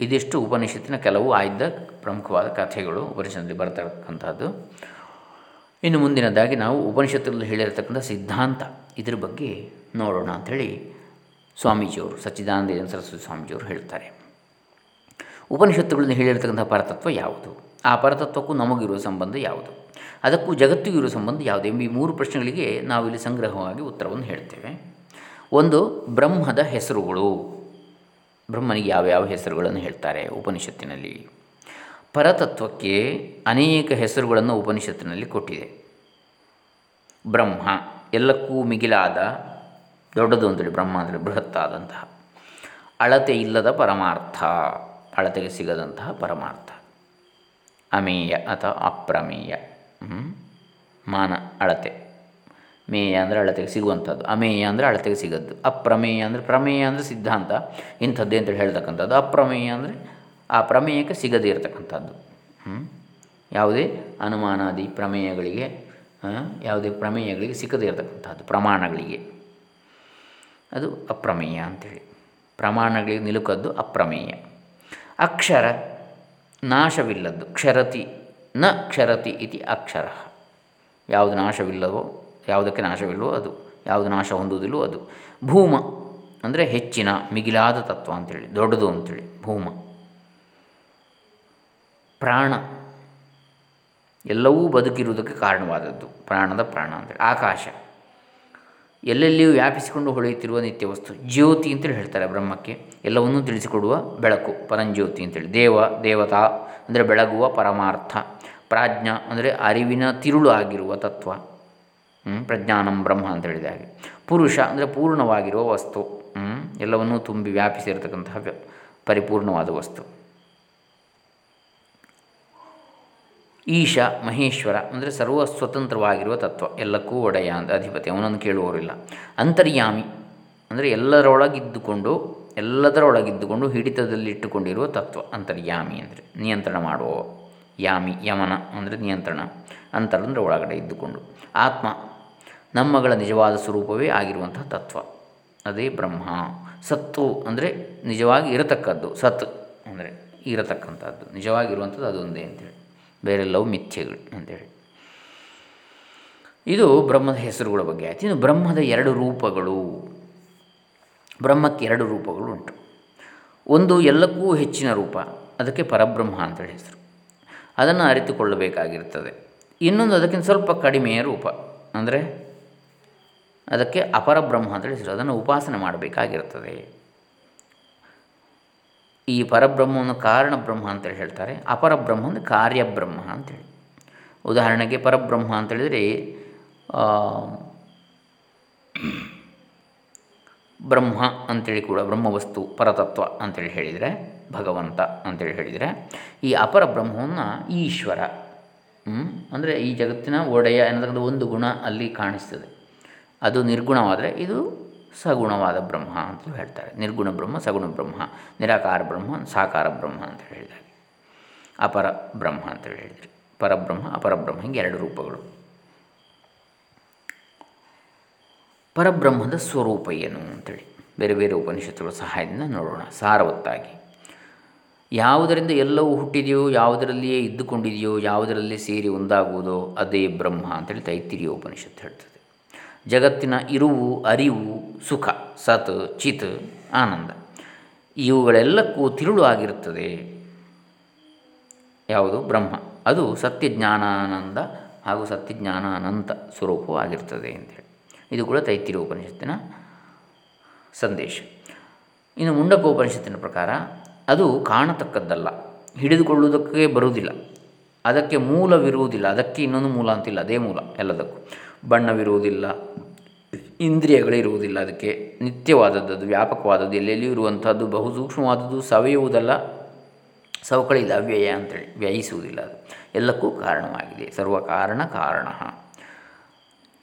ಇದಿಷ್ಟು ಉಪನಿಷತ್ತಿನ ಕೆಲವು ಆಯ್ದ ಪ್ರಮುಖವಾದ ಕಥೆಗಳು ವರ್ಷದಲ್ಲಿ ಬರ್ತಕ್ಕಂಥದ್ದು. ಇನ್ನು ಮುಂದಿನದಾಗಿ ನಾವು ಉಪನಿಷತ್ತುಗಳಲ್ಲಿ ಹೇಳಿರತಕ್ಕಂಥ ಸಿದ್ಧಾಂತ ಇದ್ರ ಬಗ್ಗೆ ನೋಡೋಣ ಅಂಥೇಳಿ ಸ್ವಾಮೀಜಿಯವರು, ಸಚ್ಚಿದಾನಂದ ಸರಸ್ವತಿ ಸ್ವಾಮೀಜಿಯವರು ಹೇಳ್ತಾರೆ. ಉಪನಿಷತ್ತುಗಳಲ್ಲಿ ಹೇಳಿರತಕ್ಕಂಥ ಪರತತ್ವ ಯಾವುದು? ಆ ಪರತತ್ವಕ್ಕೂ ನಮಗಿರುವ ಸಂಬಂಧ ಯಾವುದು? ಅದಕ್ಕೂ ಜಗತ್ತಿಗೂ ಇರುವ ಸಂಬಂಧ ಯಾವುದು ಎಂಬ ಈ ಮೂರು ಪ್ರಶ್ನೆಗಳಿಗೆ ನಾವು ಇಲ್ಲಿ ಸಂಗ್ರಹವಾಗಿ ಉತ್ತರವನ್ನು ಹೇಳ್ತೇವೆ. ಒಂದು, ಬ್ರಹ್ಮದ ಹೆಸರುಗಳು. ಬ್ರಹ್ಮನಿಗೆ ಯಾವ್ಯಾವ ಹೆಸರುಗಳನ್ನು ಹೇಳ್ತಾರೆ ಉಪನಿಷತ್ತಿನಲ್ಲಿ? ಪರತತ್ವಕ್ಕೆ ಅನೇಕ ಹೆಸರುಗಳನ್ನು ಉಪನಿಷತ್ತಿನಲ್ಲಿ ಕೊಟ್ಟಿದೆ. ಬ್ರಹ್ಮ ಎಲ್ಲಕ್ಕೂ ಮಿಗಿಲಾದ ದೊಡ್ಡದು ಅಂತೇಳಿ ಬ್ರಹ್ಮ ಅಂದರೆ ಬೃಹತ್ತಾದಂತಹ ಅಳತೆ ಇಲ್ಲದ ಪರಮಾರ್ಥ, ಅಳತೆಗೆ ಸಿಗದಂತಹ ಪರಮಾರ್ಥ. ಅಮೇಯ ಅಥವಾ ಅಪ್ರಮೇಯ ಮಾನ ಅಳತೆ. ಮೇಯ ಅಂದರೆ ಅಳತೆಗೆ ಸಿಗುವಂಥದ್ದು, ಅಮೇಯ ಅಂದರೆ ಅಳತೆಗೆ ಸಿಗದ್ದು, ಅಪ್ರಮೇಯ ಅಂದರೆ ಪ್ರಮೇಯ ಅಂದರೆ ಸಿದ್ಧಾಂತ, ಇಂಥದ್ದೇ ಅಂತೇಳಿ ಹೇಳ್ತಕ್ಕಂಥದ್ದು, ಅಪ್ರಮೇಯ ಅಂದರೆ ಆ ಪ್ರಮೇಯಕ್ಕೆ ಸಿಗದೇ ಇರತಕ್ಕಂಥದ್ದು ಯಾವುದೇ ಅನುಮಾನಾದಿ ಪ್ರಮೇಯಗಳಿಗೆ ಯಾವುದೇ ಪ್ರಮೇಯಗಳಿಗೆ ಸಿಕ್ಕದೇ ಇರತಕ್ಕಂಥದ್ದು ಪ್ರಮಾಣಗಳಿಗೆ. ಅದು ಅಪ್ರಮೇಯ ಅಂಥೇಳಿ ಪ್ರಮಾಣಗಳಿಗೆ ನಿಲುಕದ್ದು ಅಪ್ರಮೇಯ. ಅಕ್ಷರ ನಾಶವಿಲ್ಲದ್ದು, ಕ್ಷರತಿ, ನ ಕ್ಷರತಿ ಇತಿ ಅಕ್ಷರ. ಯಾವುದು ನಾಶವಿಲ್ಲವೋ, ಯಾವುದಕ್ಕೆ ನಾಶವಿಲ್ಲವೋ ಅದು, ಯಾವುದು ನಾಶ ಹೊಂದುವುದಿಲ್ಲವೋ ಅದು. ಭೂಮ ಅಂದರೆ ಹೆಚ್ಚಿನ, ಮಿಗಿಲಾದ ತತ್ವ ಅಂಥೇಳಿ ದೊಡ್ಡದು ಅಂಥೇಳಿ ಭೂಮ. ಪ್ರಾಣ ಎಲ್ಲವೂ ಬದುಕಿರುವುದಕ್ಕೆ ಕಾರಣವಾದದ್ದು. ಪ್ರಾಣದ ಪ್ರಾಣ ಅಂತೇಳಿ ಆಕಾಶ. ಎಲ್ಲೆಲ್ಲಿಯೂ ವ್ಯಾಪಿಸಿಕೊಂಡು ಹೊಳೆಯುತ್ತಿರುವ ನಿತ್ಯ ವಸ್ತು ಜ್ಯೋತಿ ಅಂತೇಳಿ ಹೇಳ್ತಾರೆ ಬ್ರಹ್ಮಕ್ಕೆ. ಎಲ್ಲವನ್ನೂ ತಿಳಿಸಿಕೊಡುವ ಬೆಳಕು, ಪರಂಜ್ಯೋತಿ ಅಂತೇಳಿ. ದೇವ, ದೇವತಾ ಅಂದರೆ ಬೆಳಗುವ ಪರಮಾರ್ಥ. ಪ್ರಾಜ್ಞ ಅಂದರೆ ಅರಿವಿನ ತಿರುಳು ಆಗಿರುವ ತತ್ವ. ಪ್ರಜ್ಞಾನಂ ಬ್ರಹ್ಮ ಅಂತ ಹೇಳಿದ ಹಾಗೆ. ಪುರುಷ ಅಂದರೆ ಪೂರ್ಣವಾಗಿರುವ ವಸ್ತು. ಎಲ್ಲವನ್ನೂ ತುಂಬಿ ವ್ಯಾಪಿಸಿರತಕ್ಕಂತಹ ಪರಿಪೂರ್ಣವಾದ ವಸ್ತು. ಈಶ, ಮಹೇಶ್ವರ ಅಂದರೆ ಸರ್ವ ಸ್ವತಂತ್ರವಾಗಿರುವ ತತ್ವ, ಎಲ್ಲಕ್ಕೂ ಒಡೆಯ ಅಂತ ಅಧಿಪತಿ, ಅವನನ್ನು ಕೇಳುವವರಿಲ್ಲ. ಅಂತರ್ಯಾಮಿ ಅಂದರೆ ಎಲ್ಲರೊಳಗಿದ್ದುಕೊಂಡು, ಎಲ್ಲದರೊಳಗಿದ್ದುಕೊಂಡು ಹಿಡಿತದಲ್ಲಿಟ್ಟುಕೊಂಡಿರುವ ತತ್ವ, ಅಂತರ್ಯಾಮಿ ಅಂದರೆ ನಿಯಂತ್ರಣ ಮಾಡುವ ಯಾಮಿ, ಯಮನ ಅಂದರೆ ನಿಯಂತ್ರಣ, ಅಂತರ ಅಂದರೆ ಒಳಗಡೆ ಇದ್ದುಕೊಂಡು. ಆತ್ಮ ನಮ್ಮಗಳ ನಿಜವಾದ ಸ್ವರೂಪವೇ ಆಗಿರುವಂತಹ ತತ್ವ. ಅದೇ ಬ್ರಹ್ಮ. ಸತ್ತು ಅಂದರೆ ನಿಜವಾಗಿ ಇರತಕ್ಕದ್ದು, ಸತ್ ಅಂದರೆ ಇರತಕ್ಕಂಥದ್ದು ನಿಜವಾಗಿರುವಂಥದ್ದು ಅದೊಂದೇ ಅಂತೇಳಿ. ಬೇರೆಲ್ಲವೂ ಮಿಥ್ಯೆಗಳು ಅಂತೇಳಿ. ಇದು ಬ್ರಹ್ಮದ ಹೆಸರುಗಳ ಬಗ್ಗೆ ಆಯಿತು. ಇನ್ನು ಬ್ರಹ್ಮದ ಎರಡು ರೂಪಗಳು, ಬ್ರಹ್ಮಕ್ಕೆ ಎರಡು ರೂಪಗಳು ಉಂಟು. ಒಂದು ಎಲ್ಲಕ್ಕೂ ಹೆಚ್ಚಿನ ರೂಪ, ಅದಕ್ಕೆ ಪರಬ್ರಹ್ಮ ಅಂತೇಳಿ ಹೆಸರು. ಅದನ್ನು ಅರಿತುಕೊಳ್ಳಬೇಕಾಗಿರ್ತದೆ. ಇನ್ನೊಂದು ಅದಕ್ಕಿಂತ ಸ್ವಲ್ಪ ಕಡಿಮೆಯ ರೂಪ, ಅಂದರೆ ಅದಕ್ಕೆ ಅಪರಬ್ರಹ್ಮ ಅಂತೇಳಿ ಹೆಸರು. ಅದನ್ನು ಉಪಾಸನೆ ಮಾಡಬೇಕಾಗಿರ್ತದೆ. ಈ ಪರಬ್ರಹ್ಮವನ್ನು ಕಾರಣ ಬ್ರಹ್ಮ ಅಂತೇಳಿ ಹೇಳ್ತಾರೆ ಅಪರಬ್ರಹ್ಮ ಅಂದರೆ ಕಾರ್ಯಬ್ರಹ್ಮ ಅಂತೇಳಿ. ಉದಾಹರಣೆಗೆ ಪರಬ್ರಹ್ಮ ಅಂತೇಳಿದರೆ ಬ್ರಹ್ಮ ಅಂತೇಳಿ ಕೂಡ, ಬ್ರಹ್ಮವಸ್ತು, ಪರತತ್ವ ಅಂತೇಳಿ ಹೇಳಿದರೆ, ಭಗವಂತ ಅಂತೇಳಿ ಹೇಳಿದರೆ, ಈ ಅಪರ ಬ್ರಹ್ಮವನ್ನು ಈಶ್ವರ ಅಂದರೆ ಈ ಜಗತ್ತಿನ ಒಡೆಯ ಎನ್ನತಕ್ಕಂಥ ಒಂದು ಗುಣ ಅಲ್ಲಿ ಕಾಣಿಸ್ತದೆ. ಅದು ನಿರ್ಗುಣವಾದರೆ ಇದು ಸಗುಣವಾದ ಬ್ರಹ್ಮ ಅಂತಲೂ ಹೇಳ್ತಾರೆ. ನಿರ್ಗುಣ ಬ್ರಹ್ಮ, ಸಗುಣ ಬ್ರಹ್ಮ, ನಿರಾಕಾರ ಬ್ರಹ್ಮ, ಸಾಕಾರ ಬ್ರಹ್ಮ ಅಂತ ಹೇಳಿದಾಗ ಅಪರ ಬ್ರಹ್ಮ ಅಂತೇಳಿ ಹೇಳಿದ್ರಿ ಪರಬ್ರಹ್ಮ, ಅಪರಬ್ರಹ್ಮ, ಹಿಂಗೆ ಎರಡು ರೂಪಗಳು. ಪರಬ್ರಹ್ಮದ ಸ್ವರೂಪ ಏನು ಅಂತೇಳಿ. ಬೇರೆ ಬೇರೆ ಉಪನಿಷತ್ತುಗಳ ಸಹಾಯದಿಂದ ನೋಡೋಣ. ಸಾರವತ್ತಾಗಿ. ಯಾವುದರಿಂದ ಎಲ್ಲವೂ ಹುಟ್ಟಿದೆಯೋ, ಯಾವುದರಲ್ಲಿಯೇ ಇದ್ದುಕೊಂಡಿದೆಯೋ, ಯಾವುದರಲ್ಲಿ ಸೇರಿ ಒಂದಾಗುವುದೋ, ಅದೇ ಬ್ರಹ್ಮ ಅಂತೇಳಿ ತೈತಿರಿಯ ಉಪನಿಷತ್ತು ಹೇಳ್ತದೆ. ಜಗತ್ತಿನ ಇರುವು, ಅರಿವು, ಸುಖ, ಸತ್, ಚಿತ್, ಆನಂದ. ಇವುಗಳೆಲ್ಲಕ್ಕೂ ತಿರುಳು ಆಗಿರುತ್ತದೆ. ಯಾವುದು? ಬ್ರಹ್ಮ. ಅದು ಸತ್ಯಜ್ಞಾನಾನಂದ ಹಾಗೂ ಸತ್ಯಜ್ಞಾನಾನಂತ ಸ್ವರೂಪವೂ ಆಗಿರ್ತದೆ ಅಂತೇಳಿ ಇದು ಕೂಡ ತೈತಿರಿ ಉಪನಿಷತ್ತಿನ ಸಂದೇಶ. ಇನ್ನು ಮುಂಡಕೋಪನಿಷತ್ತಿನ ಪ್ರಕಾರ ಅದು ಕಾಣತಕ್ಕದ್ದಲ್ಲ. ಹಿಡಿದುಕೊಳ್ಳುವುದಕ್ಕೆ ಬರುವುದಿಲ್ಲ. ಅದಕ್ಕೆ ಮೂಲವಿರುವುದಿಲ್ಲ. ಅದಕ್ಕೆ ಇನ್ನೊಂದು ಮೂಲ ಅಂತಿಲ್ಲ. ಅದೇ ಮೂಲ ಎಲ್ಲದಕ್ಕೂ. ಬಣ್ಣವಿರುವುದಿಲ್ಲ, ಇಂದ್ರಿಯಗಳಿರುವುದಿಲ್ಲ. ಅದಕ್ಕೆ ನಿತ್ಯವಾದದ್ದು, ವ್ಯಾಪಕವಾದದ್ದು ಎಲ್ಲೆಲ್ಲಿಯೂ ಇರುವಂಥದ್ದು ಬಹು ಸೂಕ್ಷ್ಮವಾದದ್ದು ಸವೆಯುವುದಲ್ಲ ಸವಕಳಿ ಅವ್ಯಯ ಅಂತೇಳಿ ವ್ಯಯಿಸುವುದಿಲ್ಲ ಅದು. ಎಲ್ಲಕ್ಕೂ ಕಾರಣವಾಗಿದೆ. ಸರ್ವ ಕಾರಣ ಕಾರಣ.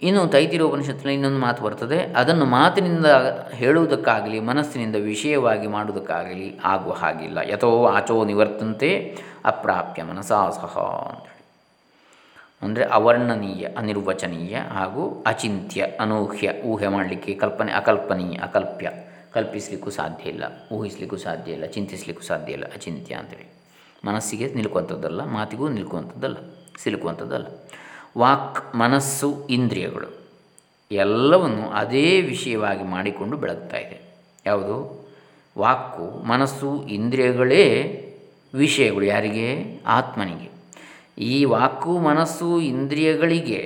ಇನ್ನು ತೈತಿರೋಪನಿಷತ್ತಿನಲ್ಲಿ ಇನ್ನೊಂದು ಮಾತು ಬರ್ತದೆ, ಅದನ್ನು ಮಾತಿನಿಂದ ಹೇಳುವುದಕ್ಕಾಗಲಿ, ಮನಸ್ಸಿನಿಂದ ವಿಷಯವಾಗಿ ಮಾಡುವುದಕ್ಕಾಗಲಿ ಆಗುವ ಹಾಗಿಲ್ಲ. ಯಥೋ ಆಚೋ ನಿವರ್ತಂತೆ ಅಪ್ರಾಪ್ಯ ಮನಸಾ ಸಹ ಅಂತೇಳಿ. ಅಂದರೆ ಅವರ್ಣನೀಯ, ಅನಿರ್ವಚನೀಯ ಹಾಗೂ ಅಚಿಂತ್ಯ, ಅನೂಹ್ಯ, ಊಹೆ ಮಾಡಲಿಕ್ಕೆ ಕಲ್ಪನೆ, ಅಕಲ್ಪನೀಯ, ಅಕಲ್ಪ್ಯ. ಕಲ್ಪಿಸಲಿಕ್ಕೂ ಸಾಧ್ಯ ಇಲ್ಲ, ಊಹಿಸಲಿಕ್ಕೂ ಸಾಧ್ಯ ಇಲ್ಲ, ಚಿಂತಿಸಲಿಕ್ಕೂ ಸಾಧ್ಯ ಇಲ್ಲ, ಅಚಿಂತ್ಯ ಅಂತೇಳಿ. ಮನಸ್ಸಿಗೆ ನಿಲ್ಕುವಂಥದ್ದಲ್ಲ, ಮಾತಿಗೂ ನಿಲ್ಕುವಂಥದ್ದಲ್ಲ, ಸಿಲುಕುವಂಥದ್ದಲ್ಲ. ವಾಕ್, ಮನಸ್ಸು, ಇಂದ್ರಿಯಗಳು ಎಲ್ಲವನ್ನು ಅದೇ ವಿಷಯವಾಗಿ ಮಾಡಿಕೊಂಡು ಬೆಳಗ್ತಾ ಇದೆ. ಯಾವುದು? ವಾಕು, ಮನಸ್ಸು, ಇಂದ್ರಿಯಗಳೇ ವಿಷಯಗಳು ಯಾರಿಗೆ? ಆತ್ಮನಿಗೆ. ಈ ವಾಕು ಮನಸ್ಸು ಇಂದ್ರಿಯಗಳಿಗೆ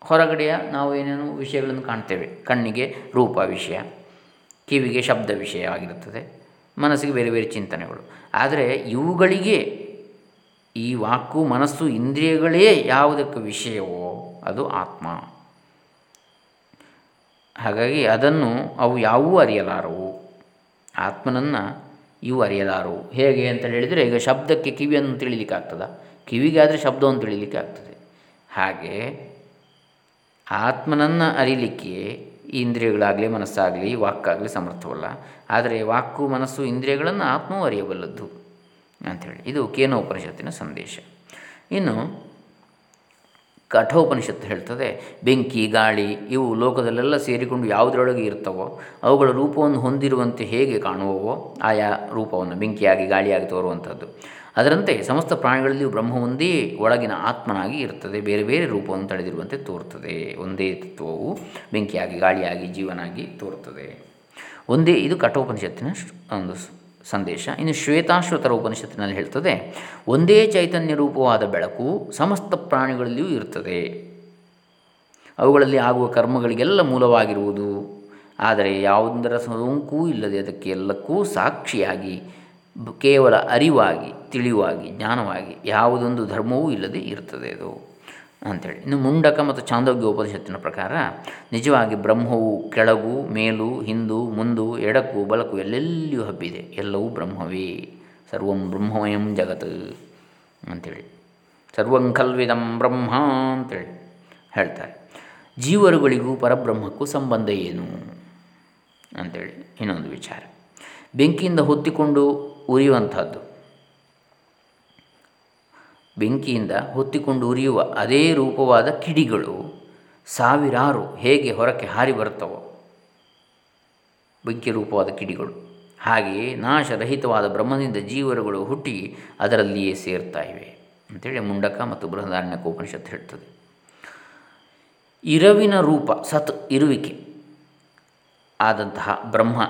ಹೊರಗಡೆಯ ನಾವು ಏನೇನು ವಿಷಯಗಳನ್ನು ಕಾಣ್ತೇವೆ. ಕಣ್ಣಿಗೆ ರೂಪ ವಿಷಯ, ಕಿವಿಗೆ ಶಬ್ದ ವಿಷಯ ಆಗಿರುತ್ತದೆ, ಮನಸ್ಸಿಗೆ ಬೇರೆ ಬೇರೆ ಚಿಂತನೆಗಳು. ಆದರೆ ಇವುಗಳಿಗೆ ಈ ವಾಕು ಮನಸ್ಸು ಇಂದ್ರಿಯಗಳೇ ಯಾವುದಕ್ಕೆ ವಿಷಯವೋ ಅದು ಆತ್ಮ. ಹಾಗಾಗಿ ಅದನ್ನು ಅವು ಯಾವೂ ಅರಿಯಲಾರವು? ಆತ್ಮನನ್ನು ಇವು ಅರಿಯಲಾರವು. ಹೇಗೆ ಅಂತ ಹೇಳಿದರೆ ಈಗ ಶಬ್ದಕ್ಕೆ ಕಿವಿಯನ್ನು ತಿಳಿಲಿಕ್ಕೆ ಆಗ್ತದ ಕಿವಿಗಾದರೆ ಶಬ್ದವನ್ನು ತಿಳಿಲಿಕ್ಕೆ ಆಗ್ತದೆ. ಹಾಗೆ ಆತ್ಮನನ್ನು ಅರಿಲಿಕ್ಕೆ ಇಂದ್ರಿಯಗಳಾಗಲಿ, ಮನಸ್ಸಾಗಲಿ, ವಾಕ್ಕಾಗಲಿ ಸಮರ್ಥವಲ್ಲ. ಆದರೆ ವಾಕು ಮನಸ್ಸು, ಇಂದ್ರಿಯಗಳನ್ನು ಆತ್ಮವೂ ಅರಿಯಬಲ್ಲದ್ದು ಅಂಥೇಳಿ ಇದು ಕೇನೋಪನಿಷತ್ತಿನ ಸಂದೇಶ. ಇನ್ನು ಕಠೋಪನಿಷತ್ತು ಹೇಳ್ತದೆ, ಬೆಂಕಿ, ಗಾಳಿ ಇವು ಲೋಕದಲ್ಲೆಲ್ಲ ಸೇರಿಕೊಂಡು ಯಾವುದರೊಳಗೆ ಇರ್ತವೋ, ಅವುಗಳ ರೂಪವನ್ನು ಹೊಂದಿರುವಂತೆ ಹೇಗೆ ಕಾಣುವವೋ, ಆಯಾ ರೂಪವನ್ನು ಬೆಂಕಿಯಾಗಿ, ಗಾಳಿಯಾಗಿ ತೋರುವಂಥದ್ದು ಅದರಂತೆ ಸಮಸ್ತ ಪ್ರಾಣಿಗಳಲ್ಲಿಯೂ ಬ್ರಹ್ಮ ಒಂದೇ ಒಳಗಿನ ಆತ್ಮನಾಗಿ ಇರ್ತದೆ ಬೇರೆ ಬೇರೆ ರೂಪವನ್ನು ತಳೆದಿರುವಂತೆ ತೋರ್ತದೆ ಒಂದೇ ತತ್ವವು ಬೆಂಕಿಯಾಗಿ, ಗಾಳಿಯಾಗಿ, ಜೀವನಾಗಿ ತೋರುತ್ತದೆ. ಒಂದೇ ಇದು ಕಠೋಪನಿಷತ್ತಿನ ಒಂದು ಸಂದೇಶ. ಇನ್ನು ಶ್ವೇತಾಶ್ವತರ ಉಪನಿಷತ್ತಿನಲ್ಲಿ ಹೇಳ್ತದೆ, ಒಂದೇ ಚೈತನ್ಯ ರೂಪವಾದ ಬೆಳಕು ಸಮಸ್ತ ಪ್ರಾಣಿಗಳಲ್ಲಿಯೂ ಇರ್ತದೆ ಅವುಗಳಲ್ಲಿ ಆಗುವ ಕರ್ಮಗಳಿಗೆಲ್ಲ ಮೂಲವಾಗಿರುವುದು. ಆದರೆ ಯಾವುದರ ಸೋಂಕೂ ಇಲ್ಲದೆ ಅದಕ್ಕೆ ಎಲ್ಲಕ್ಕೂ ಸಾಕ್ಷಿಯಾಗಿ ಕೇವಲ ಅರಿವಾಗಿ ತಿಳಿವಾಗಿ, ಜ್ಞಾನವಾಗಿ ಯಾವುದೊಂದು ಧರ್ಮವೂ ಇಲ್ಲದೆ ಇರ್ತದೆ ಅದು ಅಂಥೇಳಿ ಇನ್ನು ಮುಂಡಕ ಮತ್ತು ಚಾಂದೋಗ್ಯ ಉಪನಿಷತ್ತಿನ ಪ್ರಕಾರ ನಿಜವಾಗಿ ಬ್ರಹ್ಮವು ಕೆಳಗು, ಮೇಲು, ಹಿಂದು, ಮುಂದು, ಎಡಕು, ಬಲಕು ಎಲ್ಲೆಲ್ಲಿಯೂ ಹಬ್ಬಿದೆ. ಎಲ್ಲವೂ ಬ್ರಹ್ಮವೇ. ಸರ್ವಂ ಬ್ರಹ್ಮವಯಂ ಜಗತ್ ಅಂಥೇಳಿ ಸರ್ವಂ ಕಲ್ವಿದಂ ಬ್ರಹ್ಮ ಅಂತೇಳಿ ಹೇಳ್ತಾರೆ. ಜೀವರುಗಳಿಗೂ ಪರಬ್ರಹ್ಮಕ್ಕೂ ಸಂಬಂಧ ಏನು ಅಂಥೇಳಿ ಇನ್ನೊಂದು ವಿಚಾರ. ಬೆಂಕಿಯಿಂದ ಹೊತ್ತಿಕೊಂಡು ಉರಿಯುವಂಥದ್ದು ಬೆಂಕಿಯಿಂದ ಹೊತ್ತಿಕೊಂಡು ಉರಿಯುವ ಅದೇ ರೂಪವಾದ ಕಿಡಿಗಳು ಸಾವಿರಾರು ಹೇಗೆ ಹೊರಕ್ಕೆ ಹಾರಿ ಬರುತ್ತವೋ. ಬೆಂಕಿ ರೂಪವಾದ ಕಿಡಿಗಳು. ಹಾಗೆಯೇ ನಾಶರಹಿತವಾದ ಬ್ರಹ್ಮದಿಂದ ಜೀವರುಗಳು ಹುಟ್ಟಿ ಅದರಲ್ಲಿಯೇ ಸೇರ್ತಾ ಇವೆ ಅಂಥೇಳಿ ಮುಂಡಕ ಮತ್ತು ಬೃಹದಾರಣ್ಯಕ ಉಪನಿಷತ್ತು ಹೇಳ್ತದೆ. ಇರವಿನ ರೂಪ ಸತ್ ಇರುವಿಕೆ ಆದಂತಹ ಬ್ರಹ್ಮ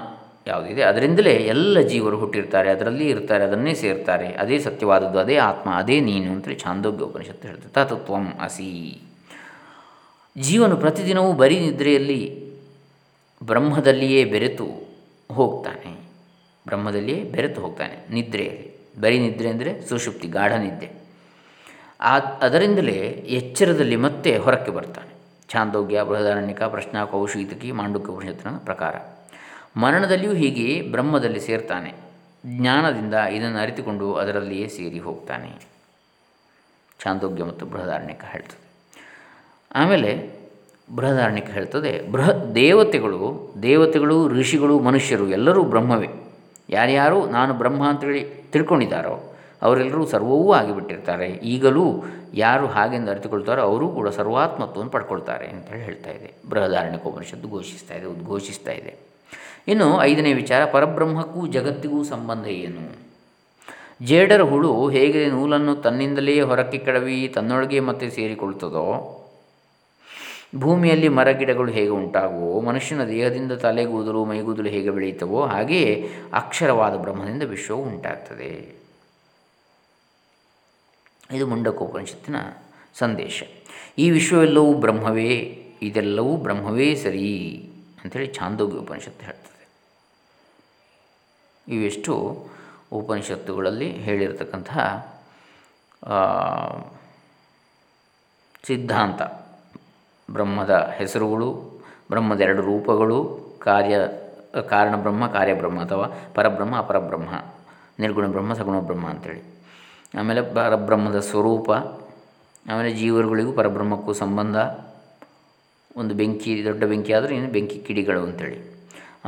ಯಾವುದಿದೆ. ಅದರಿಂದಲೇ ಎಲ್ಲ ಜೀವರು ಹುಟ್ಟಿರ್ತಾರೆ, ಅದರಲ್ಲಿ ಇರ್ತಾರೆ, ಅದನ್ನೇ ಸೇರ್ತಾರೆ. ಅದೇ ಸತ್ಯವಾದದ್ದು, ಅದೇ ಆತ್ಮ, ಅದೇ ನೀನು ಅಂತೇಳಿ ಛಾಂದೋಗ್ಯ ಉಪನಿಷತ್ತು ಹೇಳ್ತದೆ. ತತ್ವಂ ಅಸಿ. ಜೀವನು ಪ್ರತಿದಿನವೂ ಬರೀ ನಿದ್ರೆಯಲ್ಲಿ ಬ್ರಹ್ಮದಲ್ಲಿಯೇ ಬೆರೆತು ಹೋಗ್ತಾನೆ. ಬ್ರಹ್ಮದಲ್ಲಿಯೇ ಬೆರೆತು ಹೋಗ್ತಾನೆ ನಿದ್ರೆಯಲ್ಲಿ. ಬರೀ ನಿದ್ರೆ ಅಂದರೆ ಸುಷುಪ್ತಿ ಗಾಢ ನಿದ್ದೆ ಆ, ಅದರಿಂದಲೇ ಎಚ್ಚರದಲ್ಲಿ ಮತ್ತೆ ಹೊರಕ್ಕೆ ಬರ್ತಾನೆ. ಛಾಂದೋಗ್ಯ, ಬೃಹದಾರಣ್ಯಕ ಪ್ರಶ್ನಾ ಕೌಶೀತಕಿ ಮಾಂಡುಕ್ಯ ಉಪನಿಷತ್ತಿನ ಪ್ರಕಾರ. ಮರಣದಲ್ಲಿಯೂ ಹೀಗೆ ಬ್ರಹ್ಮದಲ್ಲಿ ಸೇರ್ತಾನೆ. ಜ್ಞಾನದಿಂದ ಇದನ್ನು ಅರಿತುಕೊಂಡು ಅದರಲ್ಲಿಯೇ ಸೇರಿ ಹೋಗ್ತಾನೆ. ಚಾಂದೋಗ್ಯ ಮತ್ತು ಬೃಹದಾರಣ್ಯಕ ಹೇಳ್ತದೆ. ಆಮೇಲೆ ಬೃಹದಾರಣ್ಯಕ್ಕೆ ಹೇಳ್ತದೆ, ಬೃಹ, ದೇವತೆಗಳು ದೇವತೆಗಳು, ಋಷಿಗಳು, ಮನುಷ್ಯರು ಎಲ್ಲರೂ ಬ್ರಹ್ಮವೇ. ಯಾರ್ಯಾರು ನಾನು ಬ್ರಹ್ಮ ಅಂತೇಳಿ ತಿಳ್ಕೊಂಡಿದ್ದಾರೋ ಅವರೆಲ್ಲರೂ ಸರ್ವವೂ ಆಗಿಬಿಟ್ಟಿರ್ತಾರೆ. ಈಗಲೂ ಯಾರು ಹಾಗೆಂದು ಅರಿತುಕೊಳ್ತಾರೋ ಅವರು ಕೂಡ ಸರ್ವಾತ್ಮತ್ವವನ್ನು ಪಡ್ಕೊಳ್ತಾರೆ ಅಂತೇಳಿ ಹೇಳ್ತಾ ಇದೆ. ಬೃಹದಾರಣ್ಯಕೋಪನಿಷತ್ತು ಘೋಷಿಸ್ತಾ ಇದೆ, ಉದ್ಘೋಷಿಸ್ತಾ ಇದೆ. ಇನ್ನು ಐದನೇ ವಿಚಾರ, ಪರಬ್ರಹ್ಮಕ್ಕೂ ಜಗತ್ತಿಗೂ ಸಂಬಂಧ ಏನು? ಜೇಡರ ಹುಳು ಹೇಗೆ ನೂಲನ್ನು ತನ್ನಿಂದಲೇ ಹೊರಕ್ಕೆ ಕೆಡವಿ, ತನ್ನೊಳಗೆ ಮತ್ತೆ ಸೇರಿಕೊಳ್ತದೋ? ಭೂಮಿಯಲ್ಲಿ ಮರಗಿಡಗಳು ಹೇಗೆ ಉಂಟಾಗುವೋ ಮನುಷ್ಯನ ದೇಹದಿಂದ ತಲೆಗೂದಲು ಮೈಗೂದಲು ಹೇಗೆ ಬೆಳೆಯುತ್ತವೋ? ಹಾಗೆಯೇ ಅಕ್ಷರವಾದ ಬ್ರಹ್ಮದಿಂದ ವಿಶ್ವವು ಉಂಟಾಗ್ತದೆ. ಇದು ಮುಂಡಕೋಪನಿಷತ್ತಿನ ಸಂದೇಶ. ಈ ವಿಶ್ವವೆಲ್ಲವೂ ಬ್ರಹ್ಮವೇ, ಇದೆಲ್ಲವೂ ಬ್ರಹ್ಮವೇ ಸರಿ? ಅಂಥೇಳಿ ಛಾಂದೋಗ್ಯ ಉಪನಿಷತ್ತು ಹೇಳ್ತದೆ. ಇವೆಷ್ಟು ಉಪನಿಷತ್ತುಗಳಲ್ಲಿ ಹೇಳಿರತಕ್ಕಂತಹ ಸಿದ್ಧಾಂತ. ಬ್ರಹ್ಮದ ಹೆಸರುಗಳು, ಬ್ರಹ್ಮದ ಎರಡು ರೂಪಗಳು, ಕಾರ್ಯ, ಕಾರಣ ಬ್ರಹ್ಮ ಕಾರ್ಯಬ್ರಹ್ಮ ಅಥವಾ ಪರಬ್ರಹ್ಮ, ಅಪರಬ್ರಹ್ಮ, ನಿರ್ಗುಣ ಬ್ರಹ್ಮ, ಸಗುಣ ಬ್ರಹ್ಮ ಅಂಥೇಳಿ ಆಮೇಲೆ ಪರಬ್ರಹ್ಮದ ಸ್ವರೂಪ, ಆಮೇಲೆ ಜೀವರುಗಳಿಗೂ ಪರಬ್ರಹ್ಮಕ್ಕೂ ಸಂಬಂಧ, ಒಂದು ಬೆಂಕಿ, ದೊಡ್ಡ ಬೆಂಕಿ ಆದರೆ ಇನ್ನು ಬೆಂಕಿ ಕಿಡಿಗಳು ಅಂತೇಳಿ.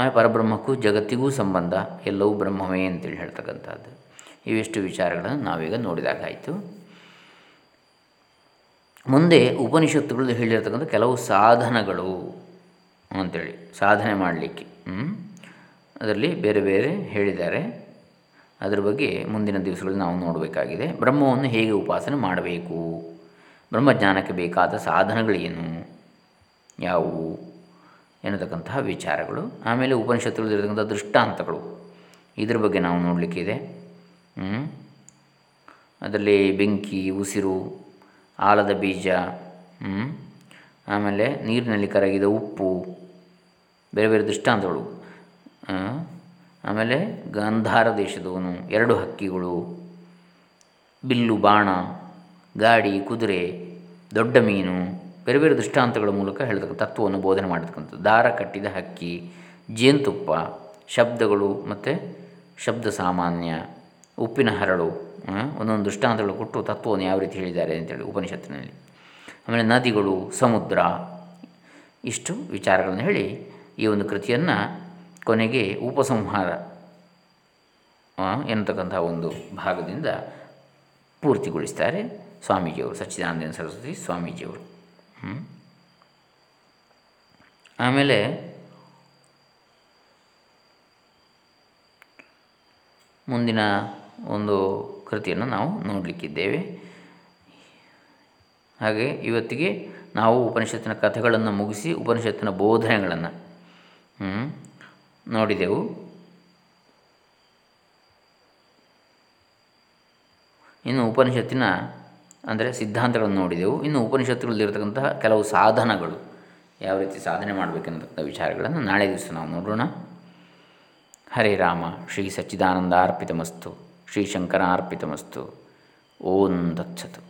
ಆಮೇಲೆ ಪರಬ್ರಹ್ಮಕ್ಕೂ ಜಗತ್ತಿಗೂ ಸಂಬಂಧ ಎಲ್ಲವೂ ಬ್ರಹ್ಮವೇ ಅಂತೇಳಿ ಹೇಳ್ತಕ್ಕಂಥದ್ದು. ಇವೆಷ್ಟು ವಿಚಾರಗಳನ್ನು ನಾವೀಗ ನೋಡಿದಾಗಾಯಿತು. ಮುಂದೆ ಉಪನಿಷತ್ತುಗಳಲ್ಲಿ ಹೇಳಿರ್ತಕ್ಕಂಥ ಕೆಲವು ಸಾಧನಗಳು ಅಂಥೇಳಿ ಸಾಧನೆ ಮಾಡಲಿಕ್ಕೆ ಅದರಲ್ಲಿ ಬೇರೆ ಬೇರೆ ಹೇಳಿದ್ದಾರೆ. ಅದರ ಬಗ್ಗೆ ಮುಂದಿನ ದಿವಸಗಳಲ್ಲಿ ನಾವು ನೋಡಬೇಕಾಗಿದೆ. ಬ್ರಹ್ಮವನ್ನು ಹೇಗೆ ಉಪಾಸನೆ ಮಾಡಬೇಕು? ಬ್ರಹ್ಮಜ್ಞಾನಕ್ಕೆ ಬೇಕಾದ ಸಾಧನಗಳೇನು? ಯಾವುವು? ಎನ್ನತಕ್ಕಂತಹ ವಿಚಾರಗಳು. ಆಮೇಲೆ ಉಪನಿಷತ್ತುಗಳಲ್ಲಿರತಕ್ಕಂಥ ದೃಷ್ಟಾಂತಗಳು. ಇದ್ರ ಬಗ್ಗೆ ನಾವು ನೋಡಲಿಕ್ಕಿದೆ. ಅದರಲ್ಲಿ ಬೆಂಕಿ, ಉಸಿರು, ಆಲದ ಬೀಜ ಆಮೇಲೆ ನೀರಿನಲ್ಲಿ ಕರಗಿದ ಉಪ್ಪು, ಬೇರೆ ಬೇರೆ ದೃಷ್ಟಾಂತಗಳು. ಆಮೇಲೆ ಗಂಧಾರ ದೇಶದವನು, ಎರಡು ಹಕ್ಕಿಗಳು, ಬಿಲ್ಲು, ಬಾಣ, ಗಾಡಿ, ಕುದುರೆ, ದೊಡ್ಡ ಮೀನು ಬೇರೆ ಬೇರೆ ದೃಷ್ಟಾಂತಗಳ ಮೂಲಕ ಹೇಳ್ತಕ್ಕಂಥ ತತ್ವವನ್ನು ಬೋಧನೆ ಮಾಡಿರ್ತಕ್ಕಂಥದ್ದು ದಾರ ಕಟ್ಟಿದ ಹಕ್ಕಿ, ಜೇನುತುಪ್ಪ, ಶಬ್ದಗಳು ಮತ್ತು ಶಬ್ದ ಸಾಮಾನ್ಯ, ಉಪ್ಪಿನ ಹರಳು ಒಂದೊಂದು ದೃಷ್ಟಾಂತಗಳು ಕೊಟ್ಟು ತತ್ವವನ್ನು ಯಾವ ರೀತಿ ಹೇಳಿದ್ದಾರೆ ಅಂತೇಳಿ ಉಪನಿಷತ್ತಿನಲ್ಲಿ. ಆಮೇಲೆ ನದಿಗಳು, ಸಮುದ್ರ, ಇಷ್ಟು ವಿಚಾರಗಳನ್ನು ಹೇಳಿ ಈ ಒಂದು ಕೃತಿಯನ್ನು ಕೊನೆಗೆ ಉಪಸಂಹಾರ ಎನ್ನತಕ್ಕಂಥ ಒಂದು ಭಾಗದಿಂದ ಪೂರ್ತಿಗೊಳಿಸ್ತಾರೆ ಸ್ವಾಮೀಜಿಯವರು, ಸಚ್ಚಿದಾನಂದ ಸರಸ್ವತಿ ಸ್ವಾಮೀಜಿಯವರು. ಆಮೇಲೆ ಮುಂದಿನ ಒಂದು ಕೃತಿಯನ್ನು ನಾವು ನೋಡಲಿಕ್ಕಿದ್ದೇವೆ. ಹಾಗೆ ಇವತ್ತಿಗೆ ನಾವು ಉಪನಿಷತ್ತಿನ ಕಥೆಗಳನ್ನು ಮುಗಿಸಿ ಉಪನಿಷತ್ತಿನ ಬೋಧನೆಗಳನ್ನು ನೋಡಿದೆವು. ಇನ್ನು ಉಪನಿಷತ್ತಿನ ಅಂದರೆ ಸಿದ್ಧಾಂತಗಳನ್ನು ನೋಡಿದೆವು. ಇನ್ನು ಉಪನಿಷತ್ತುಗಳಲ್ಲಿರತಕ್ಕಂತಹ ಕೆಲವು ಸಾಧನಗಳು ಯಾವ ರೀತಿ ಸಾಧನೆ ಮಾಡಬೇಕೆನ್ನತಕ್ಕಂಥ ವಿಚಾರಗಳನ್ನು ನಾಳೆ ದಿವಸ ನಾವು ನೋಡೋಣ. ಹರೇ ರಾಮ, ಶ್ರೀ ಸಚ್ಚಿದಾನಂದ ಅರ್ಪಿತಮಸ್ತು, ಶ್ರೀ ಶಂಕರಾರ್ಪಿತಮಸ್ತು. ಓಂ ದತ್ಸತು.